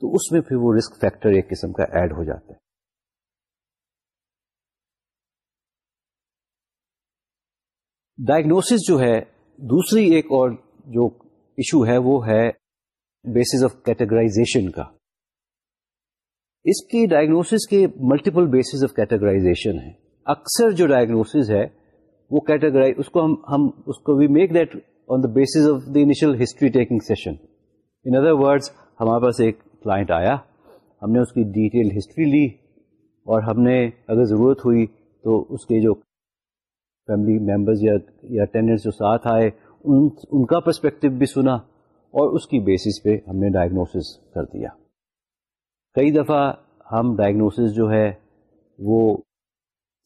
تو اس میں پھر وہ رسک فیکٹر ایک قسم کا ایڈ ہو جاتا ہے۔ ڈائگنوسس جو ہے، دوسری ایک اور جو ایشو ہے، وہ ہے بیسز آف کیٹیگرائزیشن کا۔ اس کی ڈائگنوسس کے ملٹیپل بیسز آف کیٹیگرائزیشن ہے اکثر جو ڈائگنوسز ہے وہ کیٹیگرائز، اس کو ہم ہم، اس کو we make that on the basis of the initial history taking session in other words ہمارے پاس ایک کلائنٹ آیا، ہم نے اس کی ڈیٹیل ہسٹری لی، اور ہم نے اگر ضرورت ہوئی تو اس کے جو فیملی ممبرز یا اٹینڈنٹس جو ساتھ آئے، ان ان کا پرسپیکٹو بھی سنا، اور اس کی بیسس پہ ہم نے ڈائگنوسس کر دیا۔ کئی دفعہ ہم ڈائگنوسس جو ہے وہ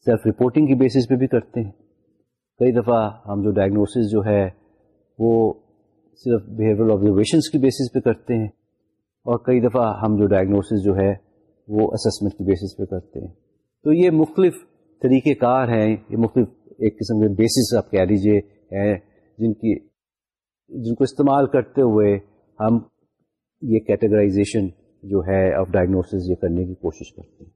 سیلف رپورٹنگ کی بیسس پہ بھی کرتے ہیں۔ کئی دفعہ ہم جو ڈائگنوسس جو ہے وہ صرف بیہیویئر آبزرویشنس کی بیسس پہ کرتے ہیں اور کئی دفعہ ہم جو ڈائگنوسس جو ہے وہ اسسمنٹ کی بیسس پہ کرتے ہیں۔ تو یہ مختلف طریقہ کار ہیں، یہ مختلف ایک قسم کے بیسس آپ کہہ لیجیے ہیں جن کی، جن کو استعمال کرتے ہوئے ہم یہ کیٹیگرائزیشن جو ہے آف ڈائگنوسس یہ کرنے کی کوشش کرتے ہیں۔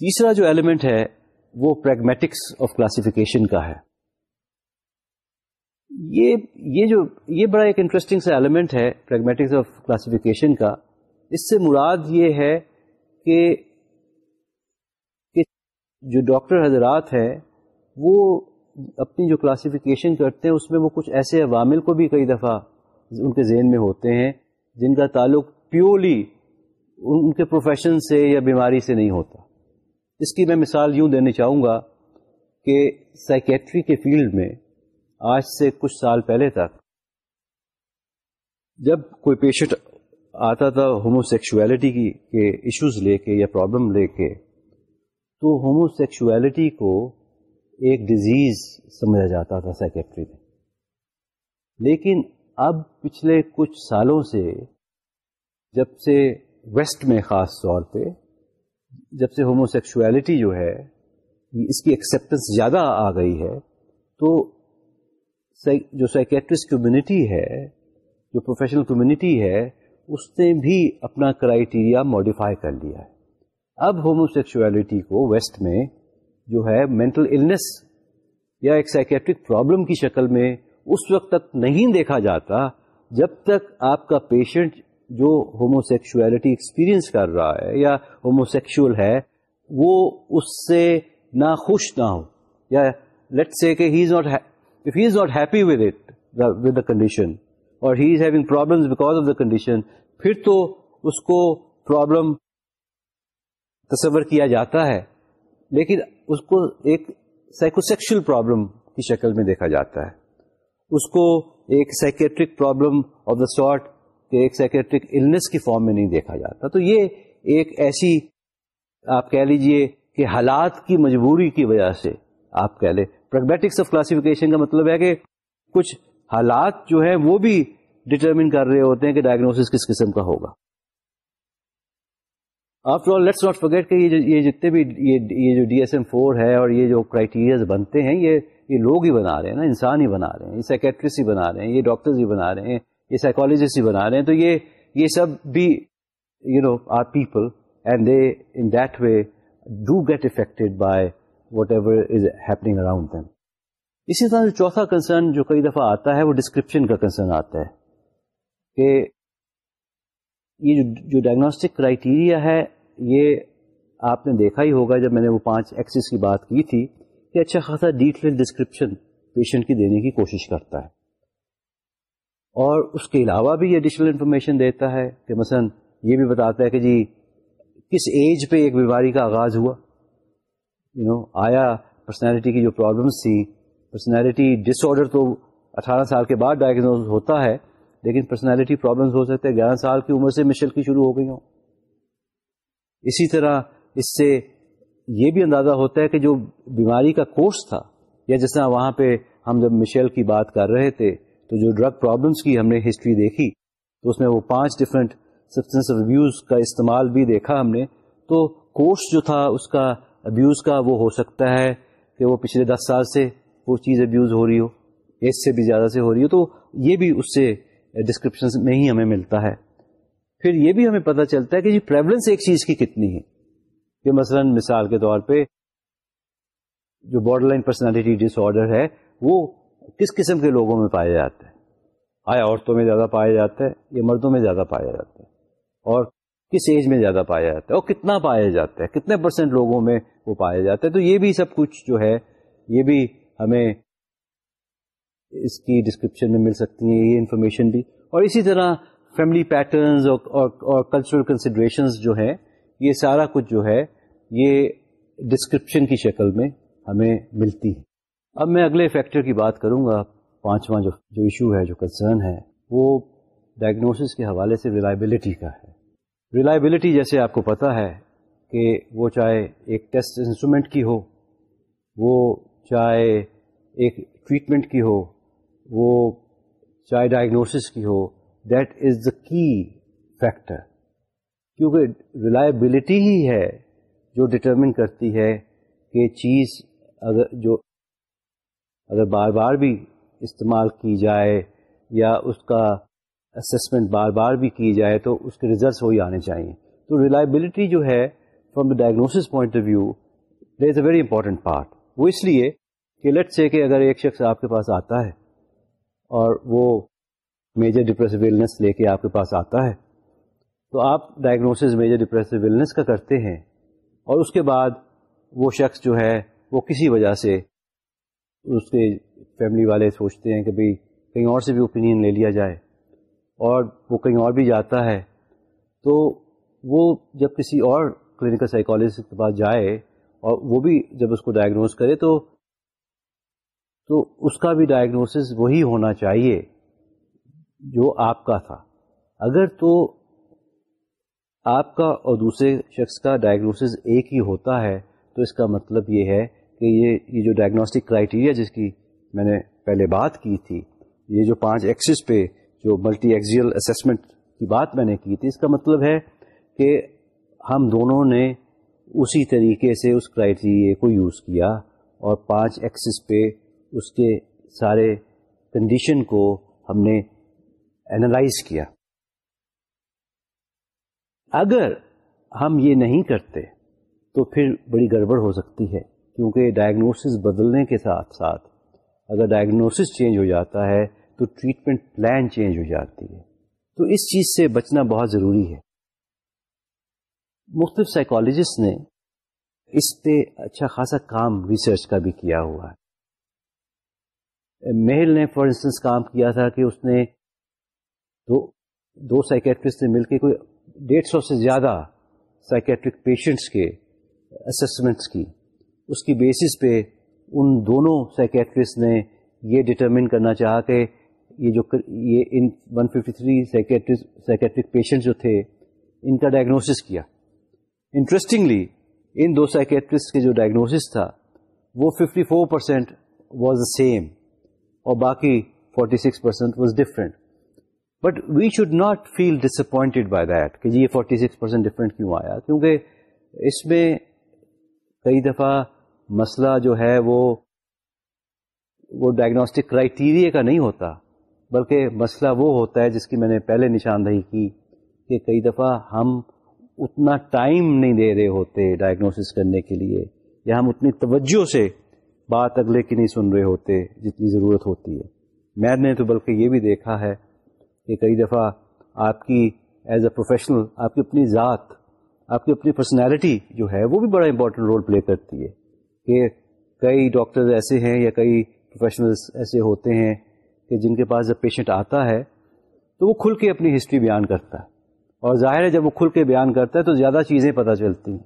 تیسرا جو ایلیمنٹ ہے وہ پریگمیٹکس آف کلاسیفیکیشن کا ہے۔ یہ یہ جو، یہ بڑا ایک انٹرسٹنگ سا ایلیمنٹ ہے پریگمیٹکس آف کلاسیفیکیشن کا۔ اس سے مراد یہ ہے کہ جو ڈاکٹر حضرات ہیں، وہ اپنی جو کلاسیفیکیشن کرتے ہیں، اس میں وہ کچھ ایسے عوامل کو بھی کئی دفعہ ان کے ذہن میں ہوتے ہیں جن کا تعلق پیورلی ان کے پروفیشن سے یا بیماری سے نہیں ہوتا۔ اس کی میں مثال یوں دینا چاہوں گا کہ سائکیٹری کے فیلڈ میں آج سے کچھ سال پہلے تک جب کوئی پیشنٹ آتا تھا ہومو سیکشولیٹی کی کے ایشوز لے کے یا پرابلم لے کے، تو ہومو سیکشولیٹی کو ایک ڈیزیز سمجھا جاتا تھا سائکیٹری میں۔ لیکن اب پچھلے کچھ سالوں سے جب سے ویسٹ میں خاص طور پہ جب سے ہومو سیکشولیٹی جو ہے، اس کی ایکسیپٹنس زیادہ آ گئی ہے، تو جو سائکیٹرسٹ کمیونٹی ہے، جو پروفیشنل کمیونٹی ہے، اس نے بھی اپنا کرائیٹیریا ماڈیفائی کر لیا ہے۔ اب ہومو سیکچولیٹی کو ویسٹ میں جو ہے مینٹل النس یا ایک سائکیٹرک پرابلم کی شکل میں اس وقت تک نہیں دیکھا جاتا، جب تک آپ کا پیشنٹ جو ہومو سیکچولیٹی ایکسپیرئنس کر رہا ہے یا ہومو ہے وہ اس سے نہ خوش نہ ہو۔ یا لیٹ سے کہ he is not if he is not happy with it, with the condition, or he is having problems because of the condition, پھر تو اس کو پرابلم تصور کیا جاتا ہے۔ لیکن اس کو ایک سائیکوسیکشل پرابلم کی شکل میں دیکھا جاتا ہے۔ اس کو ایک psychiatric problem of the sort کہ ایک سائکیٹرک النس کی فارم میں نہیں دیکھا جاتا۔ تو یہ ایک ایسی آپ کہہ لیجیے کہ حالات کی مجبوری کی وجہ سے آپ کہہ لیں۔ پریگمیٹکس آف کلاسیفیکیشن کا مطلب ہے کہ کچھ حالات جو ہیں وہ بھی ڈٹرمن کر رہے ہوتے ہیں کہ ڈائگنوس کس قسم کا ہوگا۔ After all let's not forget کہ یہ جتنے بھی یہ جو ڈی ایس ایم فور ہے اور یہ جو کرائٹیریاز بنتے ہیں، یہ یہ لوگ ہی بنا رہے ہیں نا، انسان ہی بنا رہے ہیں، یہ سائکیٹرسٹ ہی بنا رہے ہیں، یہ ڈاکٹرز ہی بنا رہے ہیں۔ یہ سائیکالوجسٹ ہی بنا رہے ہیں، تو یہ یہ سب بھی you know are people and they in that way do get affected by whatever is happening around them اسی طرح چوتھا کنسرن جو کئی دفعہ آتا ہے، وہ ڈسکرپشن کا کنسرن آتا ہے کہ یہ جو ڈائگنوسٹک کرائٹیریا ہے، یہ آپ نے دیکھا ہی ہوگا جب میں نے وہ پانچ ایکسس کی بات کی تھی کہ اچھا خاصا ڈیٹیل ڈسکرپشن پیشنٹ کی دینے کی کوشش کرتا ہے۔ اور اس کے علاوہ بھی یہ ایڈیشنل انفارمیشن دیتا ہے کہ مثلا یہ بھی بتاتا ہے کہ جی کس ایج پہ ایک بیماری کا آغاز ہوا؟ یو نو آیا پرسنالٹی کی جو پرابلمس تھی پرسنالٹی ڈس آرڈر تو اٹھارہ سال کے بعد ڈائگنوز ہوتا ہے، لیکن پرسنالٹی پرابلمس ہو سکتے ہیں، گیارہ سال کی عمر سے مشل کی شروع ہو گئی ہوں۔ اسی طرح اس سے یہ بھی اندازہ ہوتا ہے کہ جو بیماری کا کورس تھا، یا جس طرح وہاں پہ ہم جب مشیل کی بات کر رہے تھے تو جو ڈرگ پرابلمس کی ہم نے ہسٹری دیکھی، تو اس میں وہ پانچ ڈفرینٹ سبسٹینس ابیوز کا استعمال بھی دیکھا ہم نے۔ تو کورس جو تھا، اس کا ابیوز کا وہ ہو سکتا ہے کہ وہ پچھلے دس سال سے وہ چیز ابیوز ہو رہی ہو ایج سے بھی زیادہ سے ہو رہی ہو۔ تو یہ بھی اس سے ڈسکرپشن میں ہی ہمیں ملتا ہے۔ پھر یہ بھی ہمیں پتہ چلتا ہے کہ جی پریولنس ایک چیز کی کتنی ہے۔ کہ مثلا مثال کے طور پہ جو borderline personality disorder ہے، وہ کس قسم کے لوگوں میں پایا جاتا ہے آیا عورتوں میں زیادہ پایا جاتا ہے یا مردوں میں زیادہ پایا جاتا ہے اور کس ایج میں زیادہ پایا جاتا ہے اور کتنا پایا جاتا ہے کتنے پرسینٹ لوگوں میں وہ پایا جاتا ہے تو یہ بھی سب کچھ جو ہے، یہ بھی ہمیں اس کی ڈسکرپشن میں مل سکتی ہیں، یہ انفارمیشن بھی۔ اور اسی طرح فیملی پیٹرنز اور کلچرل کنسیڈریشنز جو ہیں، یہ سارا کچھ جو ہے، یہ ڈسکرپشن کی شکل میں ہمیں ملتی ہے اب میں اگلے فیکٹر کی بات کروں گا، پانچواں جو جو ایشو ہے، جو کنسرن ہے، وہ ڈائگنوسس کے حوالے سے ریلائبلٹی کا ہے۔ ریلائبلٹی جیسے آپ کو پتا ہے کہ وہ چاہے ایک ٹیسٹ انسٹرومنٹ کی ہو، وہ چاہے ایک ٹریٹمنٹ کی ہو، وہ چاہے ڈائگنوسس کی ہو دیٹ از دا کی فیکٹر کیونکہ ریلائبلٹی ہی ہے جو ڈٹرمن کرتی ہے کہ چیز اگر جو اگر بار بار بھی استعمال کی جائے یا اس کا اسسمنٹ بار بار بھی کی جائے تو اس کے ریزلٹس وہی آنے چاہیے۔ تو ریلائبلٹی جو ہے from the diagnosis point of view there is a very important part وہ اس لیے کہ لٹ سے کہ اگر ایک شخص آپ کے پاس آتا ہے اور وہ میجر ڈپریسو ویلنس لے کے آپ کے پاس آتا ہے تو آپ ڈائگنوسز میجر ڈپریسو ویلنس کا کرتے ہیں اور اس کے بعد وہ شخص جو ہے وہ کسی وجہ سے اس کے فیملی والے سوچتے ہیں کہ بھئی کہیں اور سے بھی اوپینین لے لیا جائے اور وہ کہیں اور بھی جاتا ہے، تو وہ جب کسی اور کلینکل سائیکالوجسٹ کے پاس جائے اور وہ بھی جب اس کو ڈائگنوز کرے تو تو اس کا بھی ڈائگنوسس وہی ہونا چاہیے جو آپ کا تھا۔ اگر تو آپ کا اور دوسرے شخص کا ڈائگنوسس ایک ہی ہوتا ہے تو اس کا مطلب یہ ہے کہ یہ یہ جو ڈائگنوسٹک کرائٹیریا جس کی میں نے پہلے بات کی تھی، یہ جو پانچ ایکسس پہ جو ملٹی ایکزیل اسسمنٹ کی بات میں نے کی تھی، اس کا مطلب ہے کہ ہم دونوں نے اسی طریقے سے اس کرائٹیریے کو یوز کیا اور پانچ ایکسس پہ اس کے سارے کنڈیشن کو ہم نے اینالائز کیا۔ اگر ہم یہ نہیں کرتے تو پھر بڑی گڑبڑ ہو سکتی ہے۔ کیونکہ ڈائگنوسس بدلنے کے ساتھ ساتھ اگر ڈائگنوسس چینج ہو جاتا ہے تو ٹریٹمنٹ پلان چینج ہو جاتی ہے۔ تو اس چیز سے بچنا بہت ضروری ہے۔ مختلف سائیکالوجسٹ نے اس پہ اچھا خاصا کام ریسرچ کا بھی کیا ہوا ہے۔ محل نے فار انسٹنس کام کیا تھا کہ اس نے دو دو سائکیٹرسٹ سے مل کے کوئی ڈیڑھ سو سے زیادہ سائکیٹرک پیشنٹس کے اسسمنٹس کی۔ اس کی بیسس پہ ان دونوں سائکیٹرسٹ نے یہ ڈٹرمن کرنا چاہا کہ یہ جو یہ ان 153 سائکیٹرک پیشنٹ جو تھے، ان کا ڈائگنوسس کیا۔ انٹرسٹنگلی ان دو سائکیٹرسٹ کے جو ڈائگنوسس تھا، وہ 54 پرسینٹ واز دا سیم اور باقی 46 percent was different but we should not feel disappointed by that کہ جی یہ 46 سکس پرسینٹ ڈفرینٹ کیوں آیا؟ کیونکہ اس میں کئی دفعہ مسئلہ جو ہے وہ وہ ڈائگنوسٹک کرائٹیریا کا نہیں ہوتا، بلکہ مسئلہ وہ ہوتا ہے جس کی میں نے پہلے نشاندہی کی کہ کئی دفعہ ہم اتنا ٹائم نہیں دے رہے ہوتے ڈائگنوسس کرنے کے لیے، یا ہم اتنی توجہ سے بات اگلے کی نہیں سن رہے ہوتے جتنی ضرورت ہوتی ہے۔ میں نے تو بلکہ یہ بھی دیکھا ہے کہ کئی دفعہ آپ کی ایز اے پروفیشنل آپ کی اپنی ذات، آپ کی اپنی پرسنالٹی جو ہے وہ بھی بڑا امپورٹنٹ رول پلے کرتی ہے۔ کہ کئی ڈاکٹرز ایسے ہیں یا کئی پروفیشنلز ایسے ہوتے ہیں کہ جن کے پاس جب پیشنٹ آتا ہے تو وہ کھل کے اپنی ہسٹری بیان کرتا ہے۔ اور ظاہر ہے جب وہ کھل کے بیان کرتا ہے تو زیادہ چیزیں پتہ چلتی ہیں۔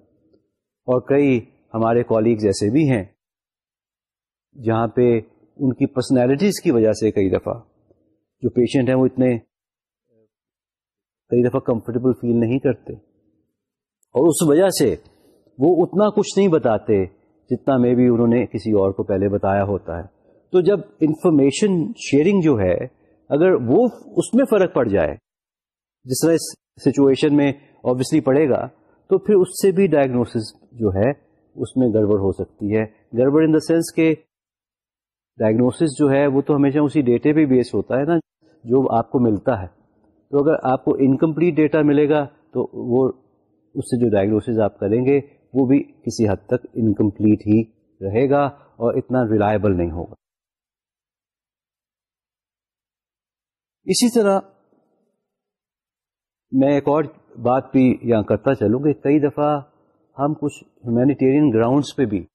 اور کئی ہمارے کولیگز ایسے بھی ہیں جہاں پہ ان کی پرسنالٹیز کی وجہ سے کئی دفعہ جو پیشنٹ ہیں وہ اتنے کئی دفعہ کمفرٹیبل فیل نہیں کرتے۔ اور اس وجہ سے وہ اتنا کچھ نہیں بتاتے جتنا میں بھی انہوں نے کسی اور کو پہلے بتایا ہوتا ہے۔ تو جب انفارمیشن شیئرنگ جو ہے، اگر وہ اس میں فرق پڑ جائے، جس طرح اس سچویشن میں آبویسلی پڑے گا، تو پھر اس سے بھی ڈائگنوسس جو ہے، اس میں گڑبڑ ہو سکتی ہے۔ گڑبڑ ان دا سینس کہ ڈائگنوسس جو ہے، وہ تو ہمیشہ اسی ڈیٹے پہ بیس ہوتا ہے نا، جو آپ کو ملتا ہے۔ تو اگر آپ کو انکمپلیٹ ڈیٹا ملے گا، تو وہ اس سے جو ڈائگنوسز آپ کریں گے وہ بھی کسی حد تک انکمپلیٹ ہی رہے گا اور اتنا ریلائبل نہیں ہوگا۔ اسی طرح میں ایک اور بات بھی یہاں کرتا چلوں کہ کئی دفعہ ہم کچھ ہیومینیٹیرین گراؤنڈس پہ بھی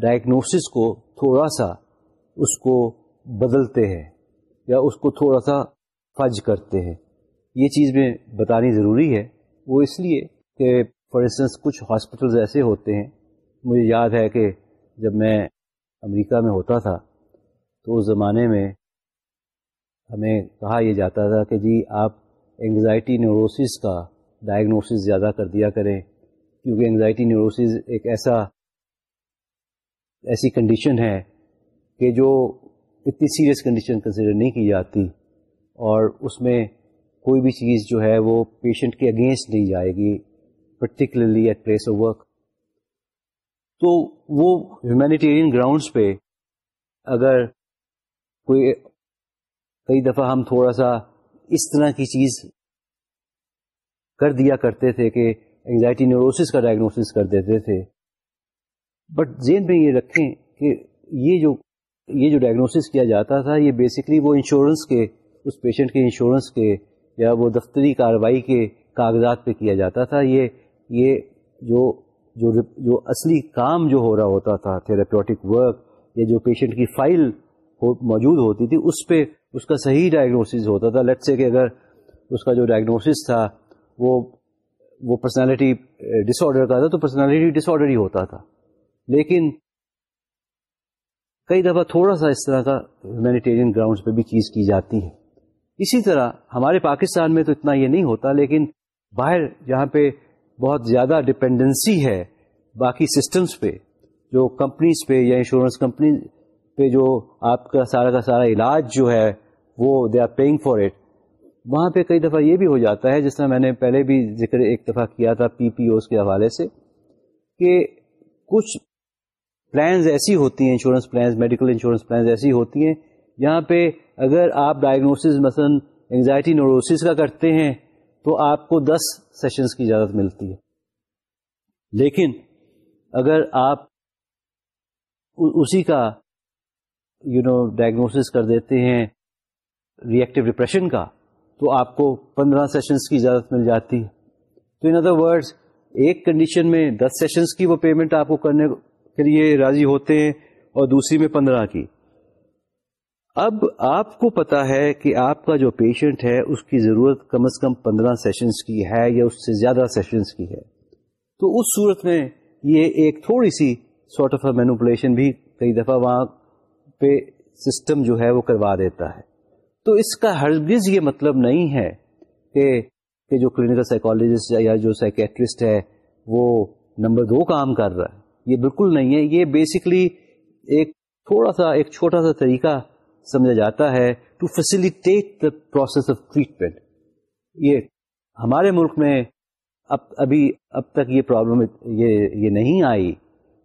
ڈائگنوسس کو تھوڑا سا اس کو بدلتے ہیں یا اس کو تھوڑا سا فج کرتے ہیں۔ یہ چیز میں بتانی ضروری ہے۔ وہ اس لیے کہ فار انسٹنس کچھ ہاسپٹلز ایسے ہوتے ہیں، مجھے یاد ہے کہ جب میں امریکہ میں ہوتا تھا، تو اس زمانے میں ہمیں کہا یہ جاتا تھا کہ جی آپ انگزائٹی نیوروسز کا ڈائگنوسس زیادہ کر دیا کریں، کیونکہ انگزائٹی نیوروسز ایک ایسا، ایسی کنڈیشن ہے کہ جو اتنی سیریس کنڈیشن کنسیڈر نہیں کی جاتی، اور اس میں کوئی بھی چیز جو ہے وہ پیشنٹ کے اگینسٹ نہیں جائے گی۔ Particularly at place of work تو وہ ہیومینیٹیرین گراؤنڈس پہ اگر کوئی کئی دفعہ ہم تھوڑا سا اس طرح کی چیز کر دیا کرتے تھے کہ انگزائٹی نیوروسس کا ڈائگنوسس کر دیتے تھے بٹ ذہن میں یہ رکھیں کہ یہ جو یہ جو ڈائگنوسس کیا جاتا تھا، یہ بیسکلی وہ انشورنس کے، اس پیشنٹ کے انشورنس کے یا وہ دفتری کاروائی کے کاغذات پہ کیا جاتا تھا، یہ یہ جو جو جو اصلی کام جو ہو رہا ہوتا تھا تھراپیوٹک ورک یا جو پیشنٹ کی فائل موجود ہوتی تھی، اس پہ اس کا صحیح ڈائگنوسس ہوتا تھا۔ لیٹ سے کہ اگر اس کا جو ڈائگنوسس تھا، وہ وہ پرسنالٹی ڈس آرڈر کا تھا، تو پرسنالٹی ڈس آرڈر ہی ہوتا تھا۔ لیکن کئی دفعہ تھوڑا سا اس طرح کا ہیومینیٹیرین گراؤنڈس پہ بھی چیز کی جاتی ہے۔ اسی طرح ہمارے پاکستان میں تو اتنا یہ نہیں ہوتا، لیکن باہر جہاں پہ بہت زیادہ ڈپینڈنسی ہے باقی سسٹمز پہ، جو کمپنیز پہ یا انشورنس کمپنی پہ جو آپ کا سارا کا سارا علاج جو ہے، وہ they are paying for it وہاں پہ کئی دفعہ یہ بھی ہو جاتا ہے، جس طرح میں نے پہلے بھی ذکر ایک دفعہ کیا تھا پی پی اوز کے حوالے سے، کہ کچھ پلانز ایسی ہوتی ہیں insurance plans medical insurance plans ایسی ہوتی ہیں جہاں پہ اگر آپ ڈائگنوسز مثلا انگزائٹی نوروسس کا کرتے ہیں تو آپ کو دس سیشنز کی اجازت ملتی ہے۔ لیکن اگر آپ اسی کا یو نو ڈائگنوسس کر دیتے ہیں ریئیکٹو ڈپریشن کا، تو آپ کو پندرہ سیشنز کی اجازت مل جاتی ہے۔ تو ان ادر ورڈز ایک کنڈیشن میں دس سیشنز کی وہ پیمنٹ آپ کو کرنے کے لیے راضی ہوتے ہیں اور دوسری میں پندرہ کی۔ اب آپ کو پتا ہے کہ آپ کا جو پیشنٹ ہے، اس کی ضرورت کم از کم پندرہ سیشنز کی ہے یا اس سے زیادہ سیشنز کی ہے۔ تو اس صورت میں یہ ایک تھوڑی سی سارٹ آف مینوپولیشن بھی کئی دفعہ وہاں پہ سسٹم جو ہے وہ کروا دیتا ہے۔ تو اس کا ہرگز یہ مطلب نہیں ہے کہ کہ جو کلینکل سائیکالوجسٹ یا جو سائکیٹرسٹ ہے، وہ نمبر دو کام کر رہا ہے۔ یہ بالکل نہیں ہے۔ یہ بیسکلی ایک تھوڑا سا، ایک چھوٹا سا طریقہ سمجھا جاتا ہے to facilitate the process of treatment یہ ہمارے ملک میں اب ابھی اب تک یہ پرابلم یہ یہ نہیں آئی،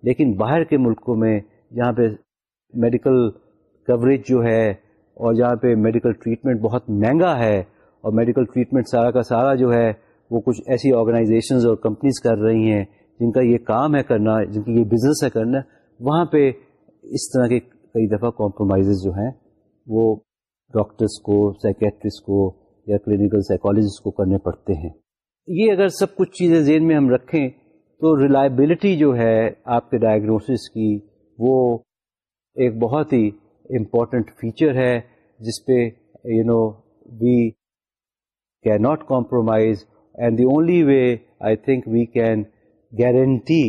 لیکن باہر کے ملکوں میں جہاں پہ میڈیکل کوریج جو ہے اور جہاں پہ میڈیکل ٹریٹمنٹ بہت مہنگا ہے اور میڈیکل ٹریٹمنٹ سارا کا سارا جو ہے وہ کچھ ایسی آرگنائزیشنز اور کمپنیز کر رہی ہیں جن کا یہ کام ہے کرنا، جن کی یہ بزنس ہے کرنا، وہاں پہ اس طرح کے کئی دفعہ کمپرومائز جو ہیں وہ ڈاکٹرس کو سائکیٹرسٹ کو یا کلینکل سائیکالوجسٹ کو کرنے پڑتے ہیں۔ یہ اگر سب کچھ چیزیں ذہن میں ہم رکھیں تو ریلائبلٹی جو ہے آپ کے ڈائگنوسس کی، وہ ایک بہت ہی امپورٹنٹ فیچر ہے جس پہ you know we can not compromise and the only way I think we can guarantee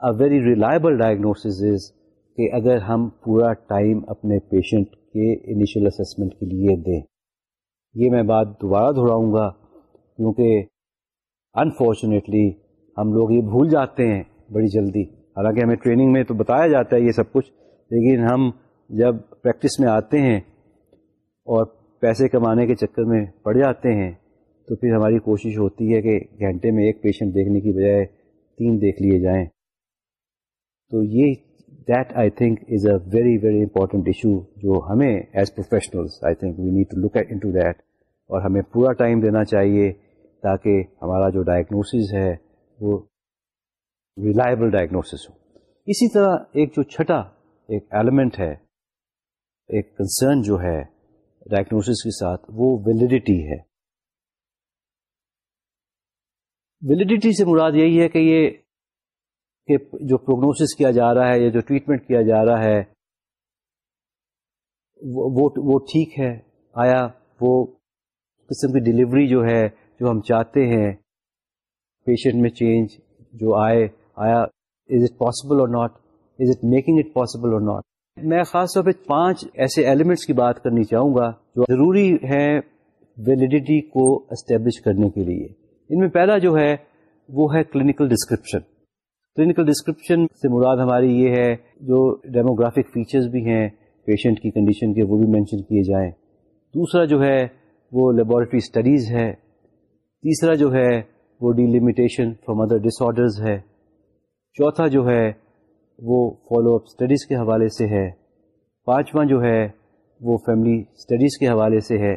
a very reliable diagnosis is کہ اگر ہم پورا ٹائم اپنے پیشنٹ کے انیشیل اسسمنٹ کے لیے دیں۔ یہ میں بات دوبارہ دہراؤں گا کیونکہ انفارچونیٹلی ہم لوگ یہ بھول جاتے ہیں بڑی جلدی۔ حالانکہ ہمیں ٹریننگ میں تو بتایا جاتا ہے یہ سب کچھ، لیکن ہم جب پریکٹس میں آتے ہیں اور پیسے کمانے کے چکر میں پڑ جاتے ہیں، تو پھر ہماری کوشش ہوتی ہے کہ گھنٹے میں ایک پیشنٹ دیکھنے کی بجائے تین دیکھ لیے جائیں۔ تو یہ that I think is a very very important issue جو ہمیں as professionals I think we need to look into that اور ہمیں پورا ٹائم دینا چاہیے تاکہ ہمارا جو ڈائگنوسز ہے وہ ریلائبل ڈائگنوسس ہو۔ اسی طرح ایک جو چھٹا، ایک ایلیمنٹ ہے، ایک کنسرن جو ہے ڈائگنوسس کے ساتھ، وہ ویلیڈیٹی ہے۔ ویلیڈیٹی سے مراد یہی ہے کہ یہ کہ جو پروگنوسس کیا جا رہا ہے یا جو ٹریٹمنٹ کیا جا رہا ہے، وہ وہ ٹھیک ہے۔ آیا وہ قسم کی ڈلیوری جو ہے، جو ہم چاہتے ہیں پیشنٹ میں چینج جو آئے، آیا از اٹ پاسبل اور not is it making it possible اور ناٹ میں خاص طور پہ پانچ ایسے ایلیمنٹس کی بات کرنی چاہوں گا جو ضروری ہے ویلیڈیٹی کو اسٹیبلش کرنے کے لیے۔ ان میں پہلا جو ہے، وہ ہے کلینکل ڈسکرپشن کلینکل ڈسکرپشن سے مراد ہماری یہ ہے جو ڈیموگرافک فیچرز بھی ہیں پیشنٹ کی کنڈیشن کے، وہ بھی مینشن کیے جائیں۔ دوسرا جو ہے وہ لیبورٹری اسٹڈیز ہے۔ تیسرا جو ہے وہ delimitation from other disorders ہے۔ چوتھا جو ہے وہ فالو اپ اسٹڈیز کے حوالے سے ہے۔ پانچواں جو ہے وہ فیملی اسٹڈیز کے حوالے سے ہے۔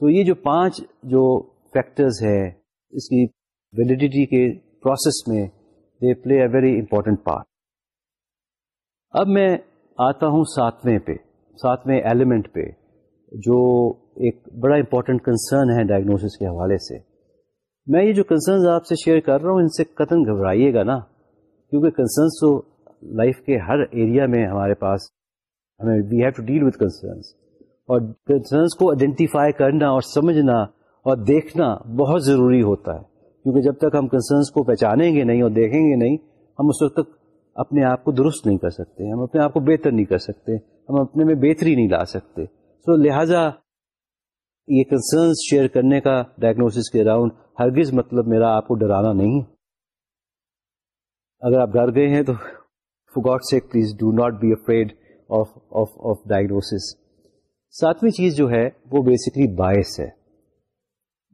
تو یہ جو پانچ جو فیکٹرز ہے اس کی ویلیڈیٹی کے پروسیس میں they play a very important part اب میں آتا ہوں ساتویں پہ، ساتویں ایلیمنٹ پہ، جو ایک بڑا امپورٹنٹ کنسرن ہے ڈائگنوسس کے حوالے سے۔ میں یہ جو کنسرنز آپ سے شیئر کر رہا ہوں، ان سے قطن گھبرائیے گا نا، کیونکہ کنسرنس تو لائف کے ہر ایریا میں ہمارے پاس ہمیں we have to deal with concerns اور کنسرنس کو آئیڈینٹیفائی کرنا اور سمجھنا اور دیکھنا بہت ضروری ہوتا ہے۔ کیونکہ جب تک ہم کنسرنس کو پہچانیں گے نہیں اور دیکھیں گے نہیں ہم اس وقت تک اپنے آپ کو درست نہیں کر سکتے ہم اپنے آپ کو بہتر نہیں کر سکتے ہم اپنے میں بہتری نہیں لا سکتے۔ سو so, لہذا یہ کنسرنس شیئر کرنے کا ڈائگنوسس کے اراؤنڈ ہرگز مطلب میرا آپ کو ڈرانا نہیں ہے۔ اگر آپ ڈر گئے ہیں تو for God sake please do not be afraid of of of diagnosis ساتویں چیز جو ہے وہ بیسکلی باعث ہے۔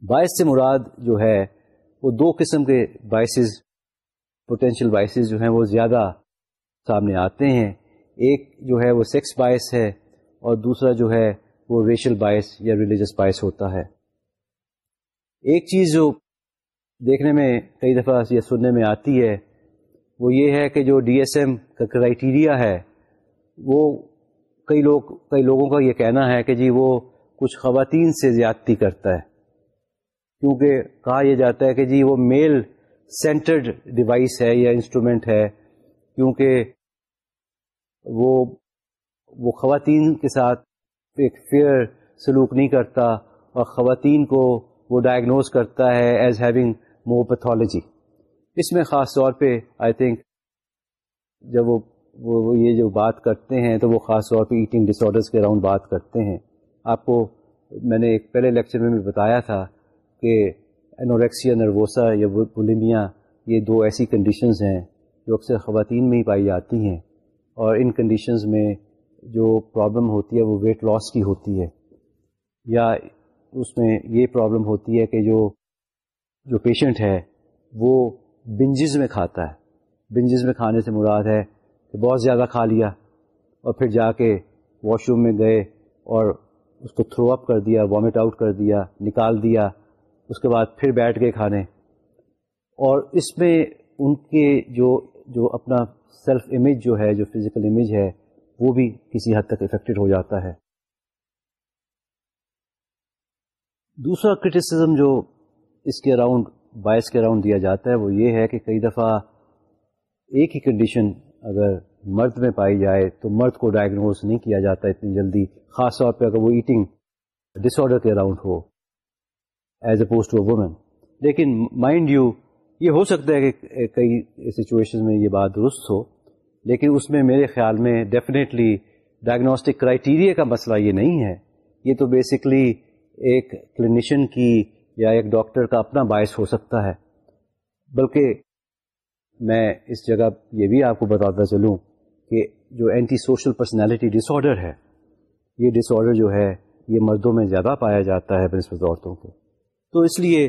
باعث سے مراد جو ہے وہ دو قسم کے باعث پوٹینشیل باعث جو ہیں وہ زیادہ سامنے آتے ہیں۔ ایک جو ہے وہ سیکس باعث ہے اور دوسرا جو ہے وہ ریشل باعث یا ریلیجس باعث ہوتا ہے۔ ایک چیز جو دیکھنے میں کئی دفعہ یہ سننے میں آتی ہے وہ یہ ہے کہ جو ڈی ایس ایم کا کرائٹیریا ہے وہ کئی لوگ، کئی لوگوں کا یہ کہنا ہے کہ جی وہ کچھ خواتین سے زیادتی کرتا ہے۔ کیونکہ کہا یہ جاتا ہے کہ جی وہ میل سینٹرڈ ڈیوائس ہے یا انسٹرومنٹ ہے، کیونکہ وہ وہ خواتین کے ساتھ ایک فیئر سلوک نہیں کرتا اور خواتین کو وہ ڈائگنوز کرتا ہے ایز ہیونگ مور پیتھولوجی اس میں خاص طور پہ آئی تھنک جب وہ وہ یہ جو بات کرتے ہیں تو وہ خاص طور پہ ایٹنگ ڈس آڈرس کے اراؤنڈ بات کرتے ہیں۔ آپ کو میں نے ایک پہلے لیکچر میں بھی بتایا تھا کہ انوریکسیا نروسا یا بلیمیا یہ دو ایسی کنڈیشنز ہیں جو اکثر خواتین میں ہی پائی جاتی ہیں اور ان کنڈیشنز میں جو پرابلم ہوتی ہے وہ ویٹ لاس کی ہوتی ہے یا اس میں یہ پرابلم ہوتی ہے کہ جو جو پیشنٹ ہے وہ بنجز میں کھاتا ہے۔ بنجز میں کھانے سے مراد ہے کہ بہت زیادہ کھا لیا اور پھر جا کے واش روم میں گئے اور اس کو تھرو اپ کر دیا وامٹ آؤٹ کر دیا، نکال دیا۔ اس کے بعد پھر بیٹھ گئے کھانے۔ اور اس میں ان کے جو جو اپنا سیلف امیج جو ہے، جو فزیکل امیج ہے، وہ بھی کسی حد تک افیکٹڈ ہو جاتا ہے۔ دوسرا کرٹیسزم جو اس کے اراؤنڈ باعث کے اراؤنڈ دیا جاتا ہے، وہ یہ ہے کہ کئی دفعہ ایک ہی کنڈیشن اگر مرد میں پائی جائے تو مرد کو ڈائگنوز نہیں کیا جاتا اتنی جلدی، خاص طور پہ اگر وہ ایٹنگ ڈس آڈر کے around who. As oppose to a woman لیکن مائنڈ یو یہ ہو سکتا ہے کہ کئی سچویشن میں یہ بات درست ہو، لیکن اس میں میرے خیال میں ڈیفینیٹلی ڈائگنوسٹک کرائٹیریا کا مسئلہ یہ نہیں ہے. یہ تو بیسکلی ایک کلینیشین کی یا ایک ڈاکٹر کا اپنا باعث ہو سکتا ہے. بلکہ میں اس جگہ یہ بھی آپ کو بتاتا چلوں کہ جو anti social personality disorder ہے، یہ ڈس آڈر جو ہے یہ مردوں میں زیادہ پایا جاتا ہے بنسبت عورتوں کو. تو اس لیے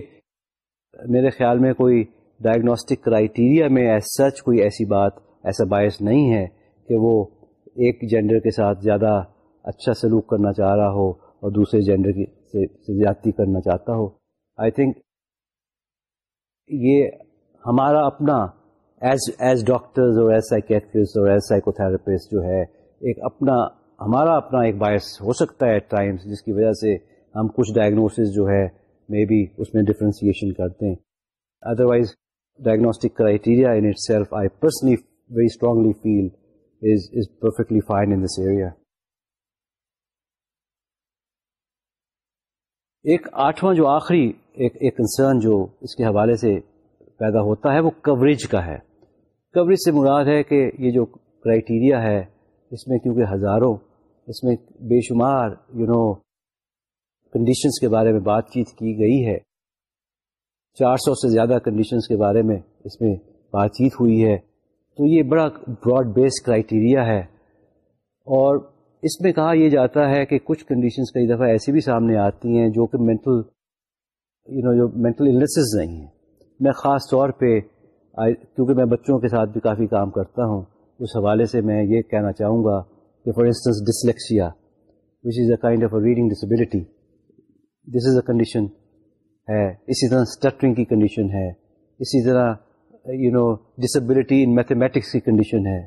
میرے خیال میں کوئی ڈائگنوسٹک کرائٹیریا میں ایز سچ کوئی ایسی بات، ایسا باعث نہیں ہے کہ وہ ایک جینڈر کے ساتھ زیادہ اچھا سلوک کرنا چاہ رہا ہو اور دوسرے جینڈر کی سے زیادتی کرنا چاہتا ہو۔ آئی تھنک یہ ہمارا اپنا ایز ایز ڈاکٹرز اور ایز سائکیٹرسٹ اور ایز سائیکو تھراپسٹ جو ہے، ایک اپنا، ہمارا اپنا ایک باعث ہو سکتا ہے ٹائمس جس کی وجہ سے ہم کچھ ڈائگنوسز جو ہے مے بی اس میں ڈفرینسیشن کرتے ہیں. Otherwise diagnostic criteria in itself I personally very strongly feel is is perfectly fine in this area ایک آٹھواں جو آخری ایک ایک کنسرن جو اس کے حوالے سے پیدا ہوتا ہے وہ کوریج کا ہے. کوریج سے مراد ہے کہ یہ جو کرائٹیریا ہے اس میں کیونکہ ہزاروں اس میں بے شمار you you know know, conditions کے بارے میں بات چیت کی گئی ہے۔ چار سو سے زیادہ کنڈیشنز کے بارے میں اس میں بات چیت ہوئی ہے۔ تو یہ بڑا براڈ بیس کرائٹیریا ہے۔ اور اس میں کہا یہ جاتا ہے کہ کچھ کنڈیشنز کئی دفعہ ایسی بھی سامنے آتی ہیں جو کہ مینٹل یو نو جو مینٹل النیسز نہیں ہیں۔ میں خاص طور پہ کیونکہ میں بچوں کے ساتھ بھی کافی کام کرتا ہوں، اس حوالے سے میں یہ کہنا چاہوں گا کہ for instance dyslexia which is a kind of a reading disability this is a condition ہے اسی طرح اسٹرکٹرنگ کی کنڈیشن ہے اسی طرح you know disability in mathematics کی کنڈیشن ہے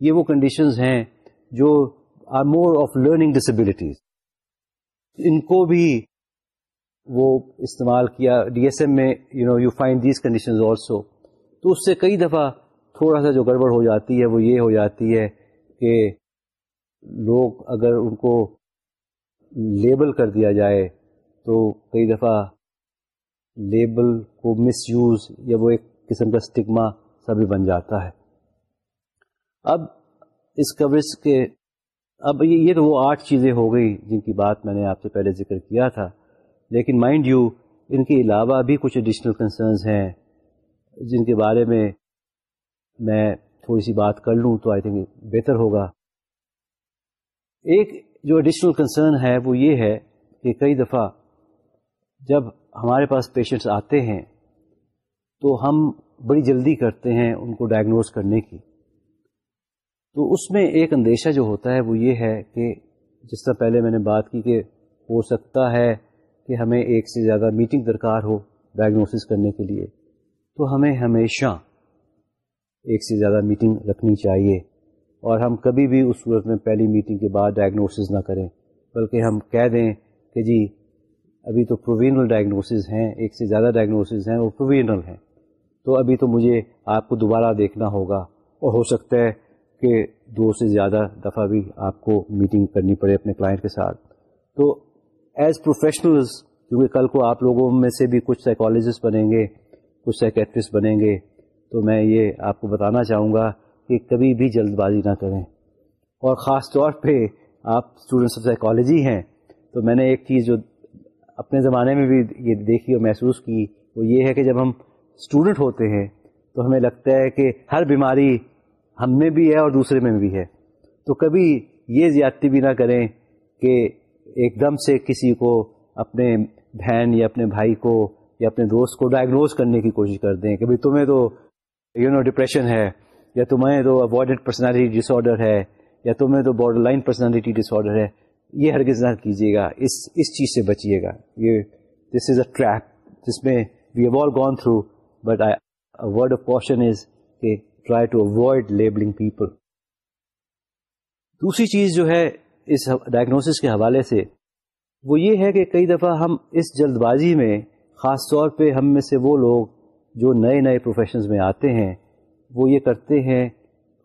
یہ وہ کنڈیشنز ہیں جو are more of learning disabilities ان کو بھی وہ استعمال کیا ڈی ایس ایم میں you know you find these conditions also تو اس سے کئی دفعہ تھوڑا سا جو گڑبڑ ہو جاتی ہے وہ یہ ہو جاتی ہے کہ لوگ اگر ان کو لیبل کر دیا جائے تو کئی دفعہ لیبل کو مس یوز یا وہ ایک قسم کا اسٹگما سا بھی بن جاتا ہے۔ اب اس کوریج کے اب یہ تو وہ آٹھ چیزیں ہو گئی جن کی بات میں نے آپ سے پہلے ذکر کیا تھا۔ لیکن مائنڈ یو ان کے علاوہ بھی کچھ ایڈیشنل کنسرنز ہیں جن کے بارے میں میں تھوڑی سی بات کر لوں تو آئی تھنک بہتر ہوگا۔ ایک جو ایڈیشنل کنسرن ہے وہ یہ ہے کہ کئی دفعہ جب ہمارے پاس پیشنٹس آتے ہیں، تو ہم بڑی جلدی کرتے ہیں ان کو ڈائگنوز کرنے کی۔ تو اس میں ایک اندیشہ جو ہوتا ہے، وہ یہ ہے کہ جس طرح پہلے میں نے بات کی کہ ہو سکتا ہے کہ ہمیں ایک سے زیادہ میٹنگ درکار ہو ڈائگنوسس کرنے کے لیے۔ تو ہمیں ہمیشہ ایک سے زیادہ میٹنگ رکھنی چاہیے۔ اور ہم کبھی بھی اس صورت میں پہلی میٹنگ کے بعد ڈائگنوسز نہ کریں، بلکہ ہم کہہ دیں کہ جی ابھی تو پرووینل ڈائگنوسز ہیں، ایک سے زیادہ ڈائگنوسز ہیں، وہ پرووینل ہیں۔ تو ابھی تو مجھے آپ کو دوبارہ دیکھنا ہوگا۔ اور ہو سکتا ہے کہ دو سے زیادہ دفعہ بھی آپ کو میٹنگ کرنی پڑے اپنے کلائنٹ کے ساتھ۔ تو ایز پروفیشنلز کیونکہ کل کو آپ لوگوں میں سے بھی کچھ سائیکالوجسٹ بنیں گے، کچھ سائکیٹرسٹ بنیں گے، تو میں یہ آپ کو بتانا چاہوں گا کہ کبھی بھی جلد بازی نہ کریں۔ اور خاص طور پہ آپ اسٹوڈنٹس آف سائیکالوجی ہیں، تو میں نے ایک چیز جو اپنے زمانے میں بھی یہ دیکھی اور محسوس کی وہ یہ ہے کہ جب ہم اسٹوڈنٹ ہوتے ہیں تو ہمیں لگتا ہے کہ ہر بیماری ہم میں بھی ہے اور دوسرے میں بھی ہے۔ تو کبھی یہ زیادتی بھی نہ کریں کہ ایک دم سے کسی کو اپنے بہن یا اپنے بھائی کو یا اپنے دوست کو ڈائگنوز کرنے کی کوشش کر دیں کہ بھائی تمہیں تو یو نو ڈپریشن ہے یا تمہیں تو اوائڈنٹ پرسنالٹی ڈس آرڈر ہے یا تمہیں تو borderline personality disorder ہے۔ یہ ہرگز نہ کیجیے گا، اس اس چیز سے بچیے گا۔ یہ دس از اے ٹریپ جس میں we have all gone through but word of caution is کہ try to avoid labelling people دوسری چیز جو ہے اس ڈائگنوسس کے حوالے سے، وہ یہ ہے کہ کئی دفعہ ہم اس جلد بازی میں، خاص طور پہ ہم میں سے وہ لوگ جو نئے نئے پروفیشنز میں آتے ہیں، وہ یہ کرتے ہیں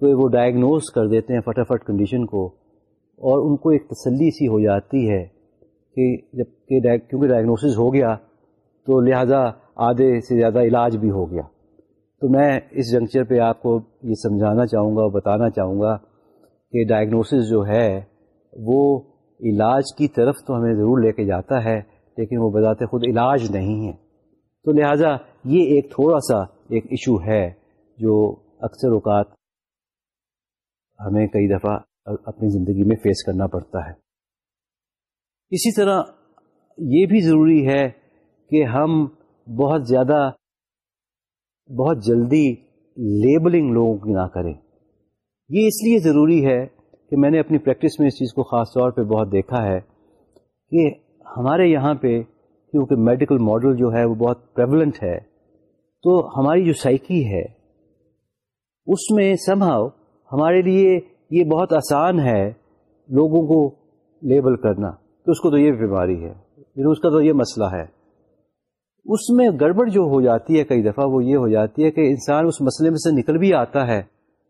کہ وہ ڈائگنوز کر دیتے ہیں فٹافٹ کنڈیشن کو۔ اور ان کو ایک تسلی سی ہو جاتی ہے کہ جبکہ کیونکہ ڈائگنوسز ہو گیا تو لہٰذا آدھے سے زیادہ علاج بھی ہو گیا۔ تو میں اس جنکچر پہ آپ کو یہ سمجھانا چاہوں گا اور بتانا چاہوں گا کہ ڈائگنوسز جو ہے وہ علاج کی طرف تو ہمیں ضرور لے کے جاتا ہے، لیکن وہ بذات خود علاج نہیں ہے۔ تو لہٰذا یہ ایک تھوڑا سا ایک ایشو ہے جو اکثر اوقات ہمیں کئی دفعہ اپنی زندگی میں فیس کرنا پڑتا ہے۔ اسی طرح یہ بھی ضروری ہے کہ ہم بہت زیادہ، بہت جلدی لیبلنگ لوگوں کی نہ کریں۔ یہ اس لیے ضروری ہے کہ میں نے اپنی پریکٹس میں اس چیز کو خاص طور پہ بہت دیکھا ہے کہ ہمارے یہاں پہ، کیونکہ میڈیکل ماڈل جو ہے وہ بہت پریولنٹ ہے، تو ہماری جو سائیکی ہے، اس میں سمبھاؤ ہمارے لیے یہ بہت آسان ہے لوگوں کو لیبل کرنا کہ اس کو تو یہ بیماری ہے یعنی اس کا تو یہ مسئلہ ہے۔ اس میں گڑبڑ جو ہو جاتی ہے کئی دفعہ، وہ یہ ہو جاتی ہے کہ انسان اس مسئلے میں سے نکل بھی آتا ہے،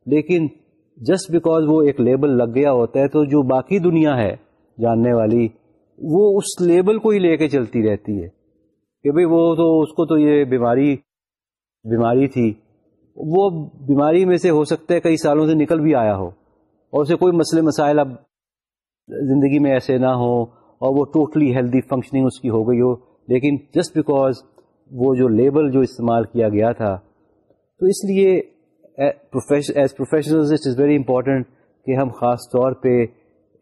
لیکن جسٹ بیکاز وہ ایک لیبل لگ گیا ہوتا ہے تو جو باقی دنیا ہے جاننے والی، وہ اس لیبل کو ہی لے کے چلتی رہتی ہے۔ کہ بھئی وہ تو، اس کو تو یہ بیماری بیماری تھی۔ وہ بیماری میں سے ہو سکتا ہے کئی سالوں سے نکل بھی آیا ہو۔ اور اسے کوئی مسئلے مسائل اب زندگی میں ایسے نہ ہو اور وہ ٹوٹلی ہیلدی فنکشننگ اس کی ہو گئی ہو، لیکن جسٹ بیکاز وہ جو لیبل جو استعمال کیا گیا تھا، تو اس لیے as professional it is very important کہ ہم خاص طور پہ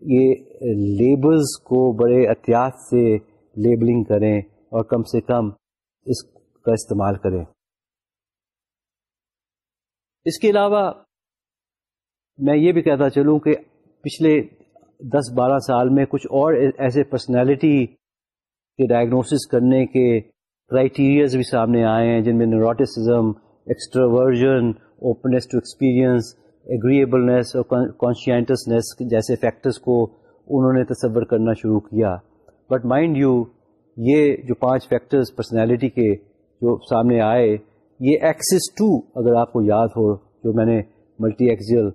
یہ لیبلز کو بڑے احتیاط سے لیبلنگ کریں اور کم سے کم اس کا استعمال کریں۔ اس کے علاوہ میں یہ بھی کہتا چلوں کہ پچھلے دس بارہ سال میں کچھ اور ایسے پرسنالٹی کے ڈائگنوسس کرنے کے کرائٹیریاز بھی سامنے آئے ہیں جن میں neuroticism extraversion openness to experience agreeableness اور کانشینٹسنیس جیسے فیکٹرز کو انہوں نے تصور کرنا شروع کیا۔ بٹ مائنڈ یو یہ جو پانچ فیکٹرز پرسنالٹی کے جو سامنے آئے، یہ ایکسس ٹو اگر آپ کو یاد ہو، جو میں نے ملٹی ایکزیل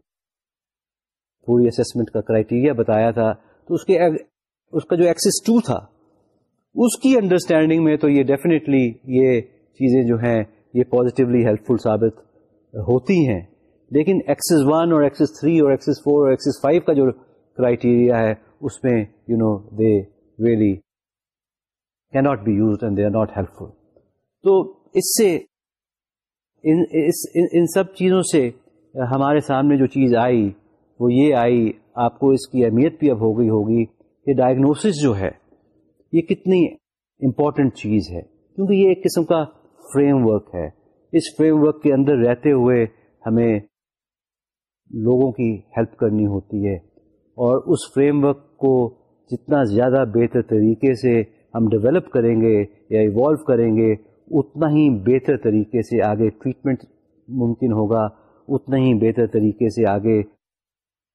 پوری اسسمنٹ کا کرائٹیریا بتایا تھا، تو اس کے اس کا جو ایکسس ٹو تھا، اس کی انڈرسٹینڈنگ میں تو یہ ڈیفینیٹلی یہ چیزیں جو ہیں، یہ پازیٹیولی ہیلپ فل ثابت ہوتی ہیں۔ لیکن ایکسس ون اور ایکسس تھری اور ایکسس فور اور ایکسس فائیو کا جو کرائٹیریا ہے، اس میں یو نو دے ریئلی کی not be use and they are not helpful تو اس سے ان ان سب چیزوں سے ہمارے سامنے جو چیز آئی وہ یہ آئی، آپ کو اس کی اہمیت بھی اب ہو گئی ہوگی۔ کہ ڈائگنوسس جو ہے، یہ کتنی امپورٹنٹ چیز ہے۔ کیونکہ یہ ایک قسم کا فریم ورک ہے۔ اس فریم ورک کے اندر رہتے ہوئے ہمیں لوگوں کی ہیلپ کرنی ہوتی ہے۔ اور اس فریم ورک کو جتنا زیادہ بہتر طریقے سے ہم ڈیولپ کریں گے یا ایوالو کریں گے، اتنا ہی بہتر طریقے سے آگے ٹریٹمنٹ ممکن ہوگا۔ اتنا ہی بہتر طریقے سے آگے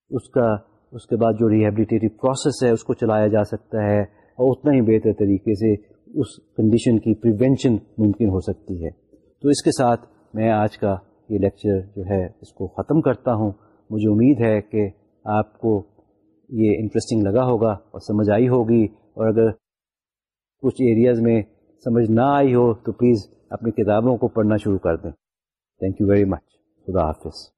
اس کا، اس کے بعد جو ریہیبلیٹیو پروسیس ہے، اس کو چلایا جا سکتا ہے اور اتنا ہی بہتر طریقے سے اس کنڈیشن کی پریونشن ممکن ہو سکتی ہے۔ تو اس کے ساتھ میں آج کا یہ لیکچر جو ہے، اس کو ختم کرتا ہوں۔ مجھے امید ہے کہ آپ کو یہ انٹرسٹنگ لگا ہوگا اور سمجھ آئی ہوگی۔ اور اگر کچھ ایریاز میں سمجھ نہ آئی ہو، تو پلیز اپنی کتابوں کو پڑھنا شروع کر دیں۔ تھینک یو ویری مچ خدا حافظ۔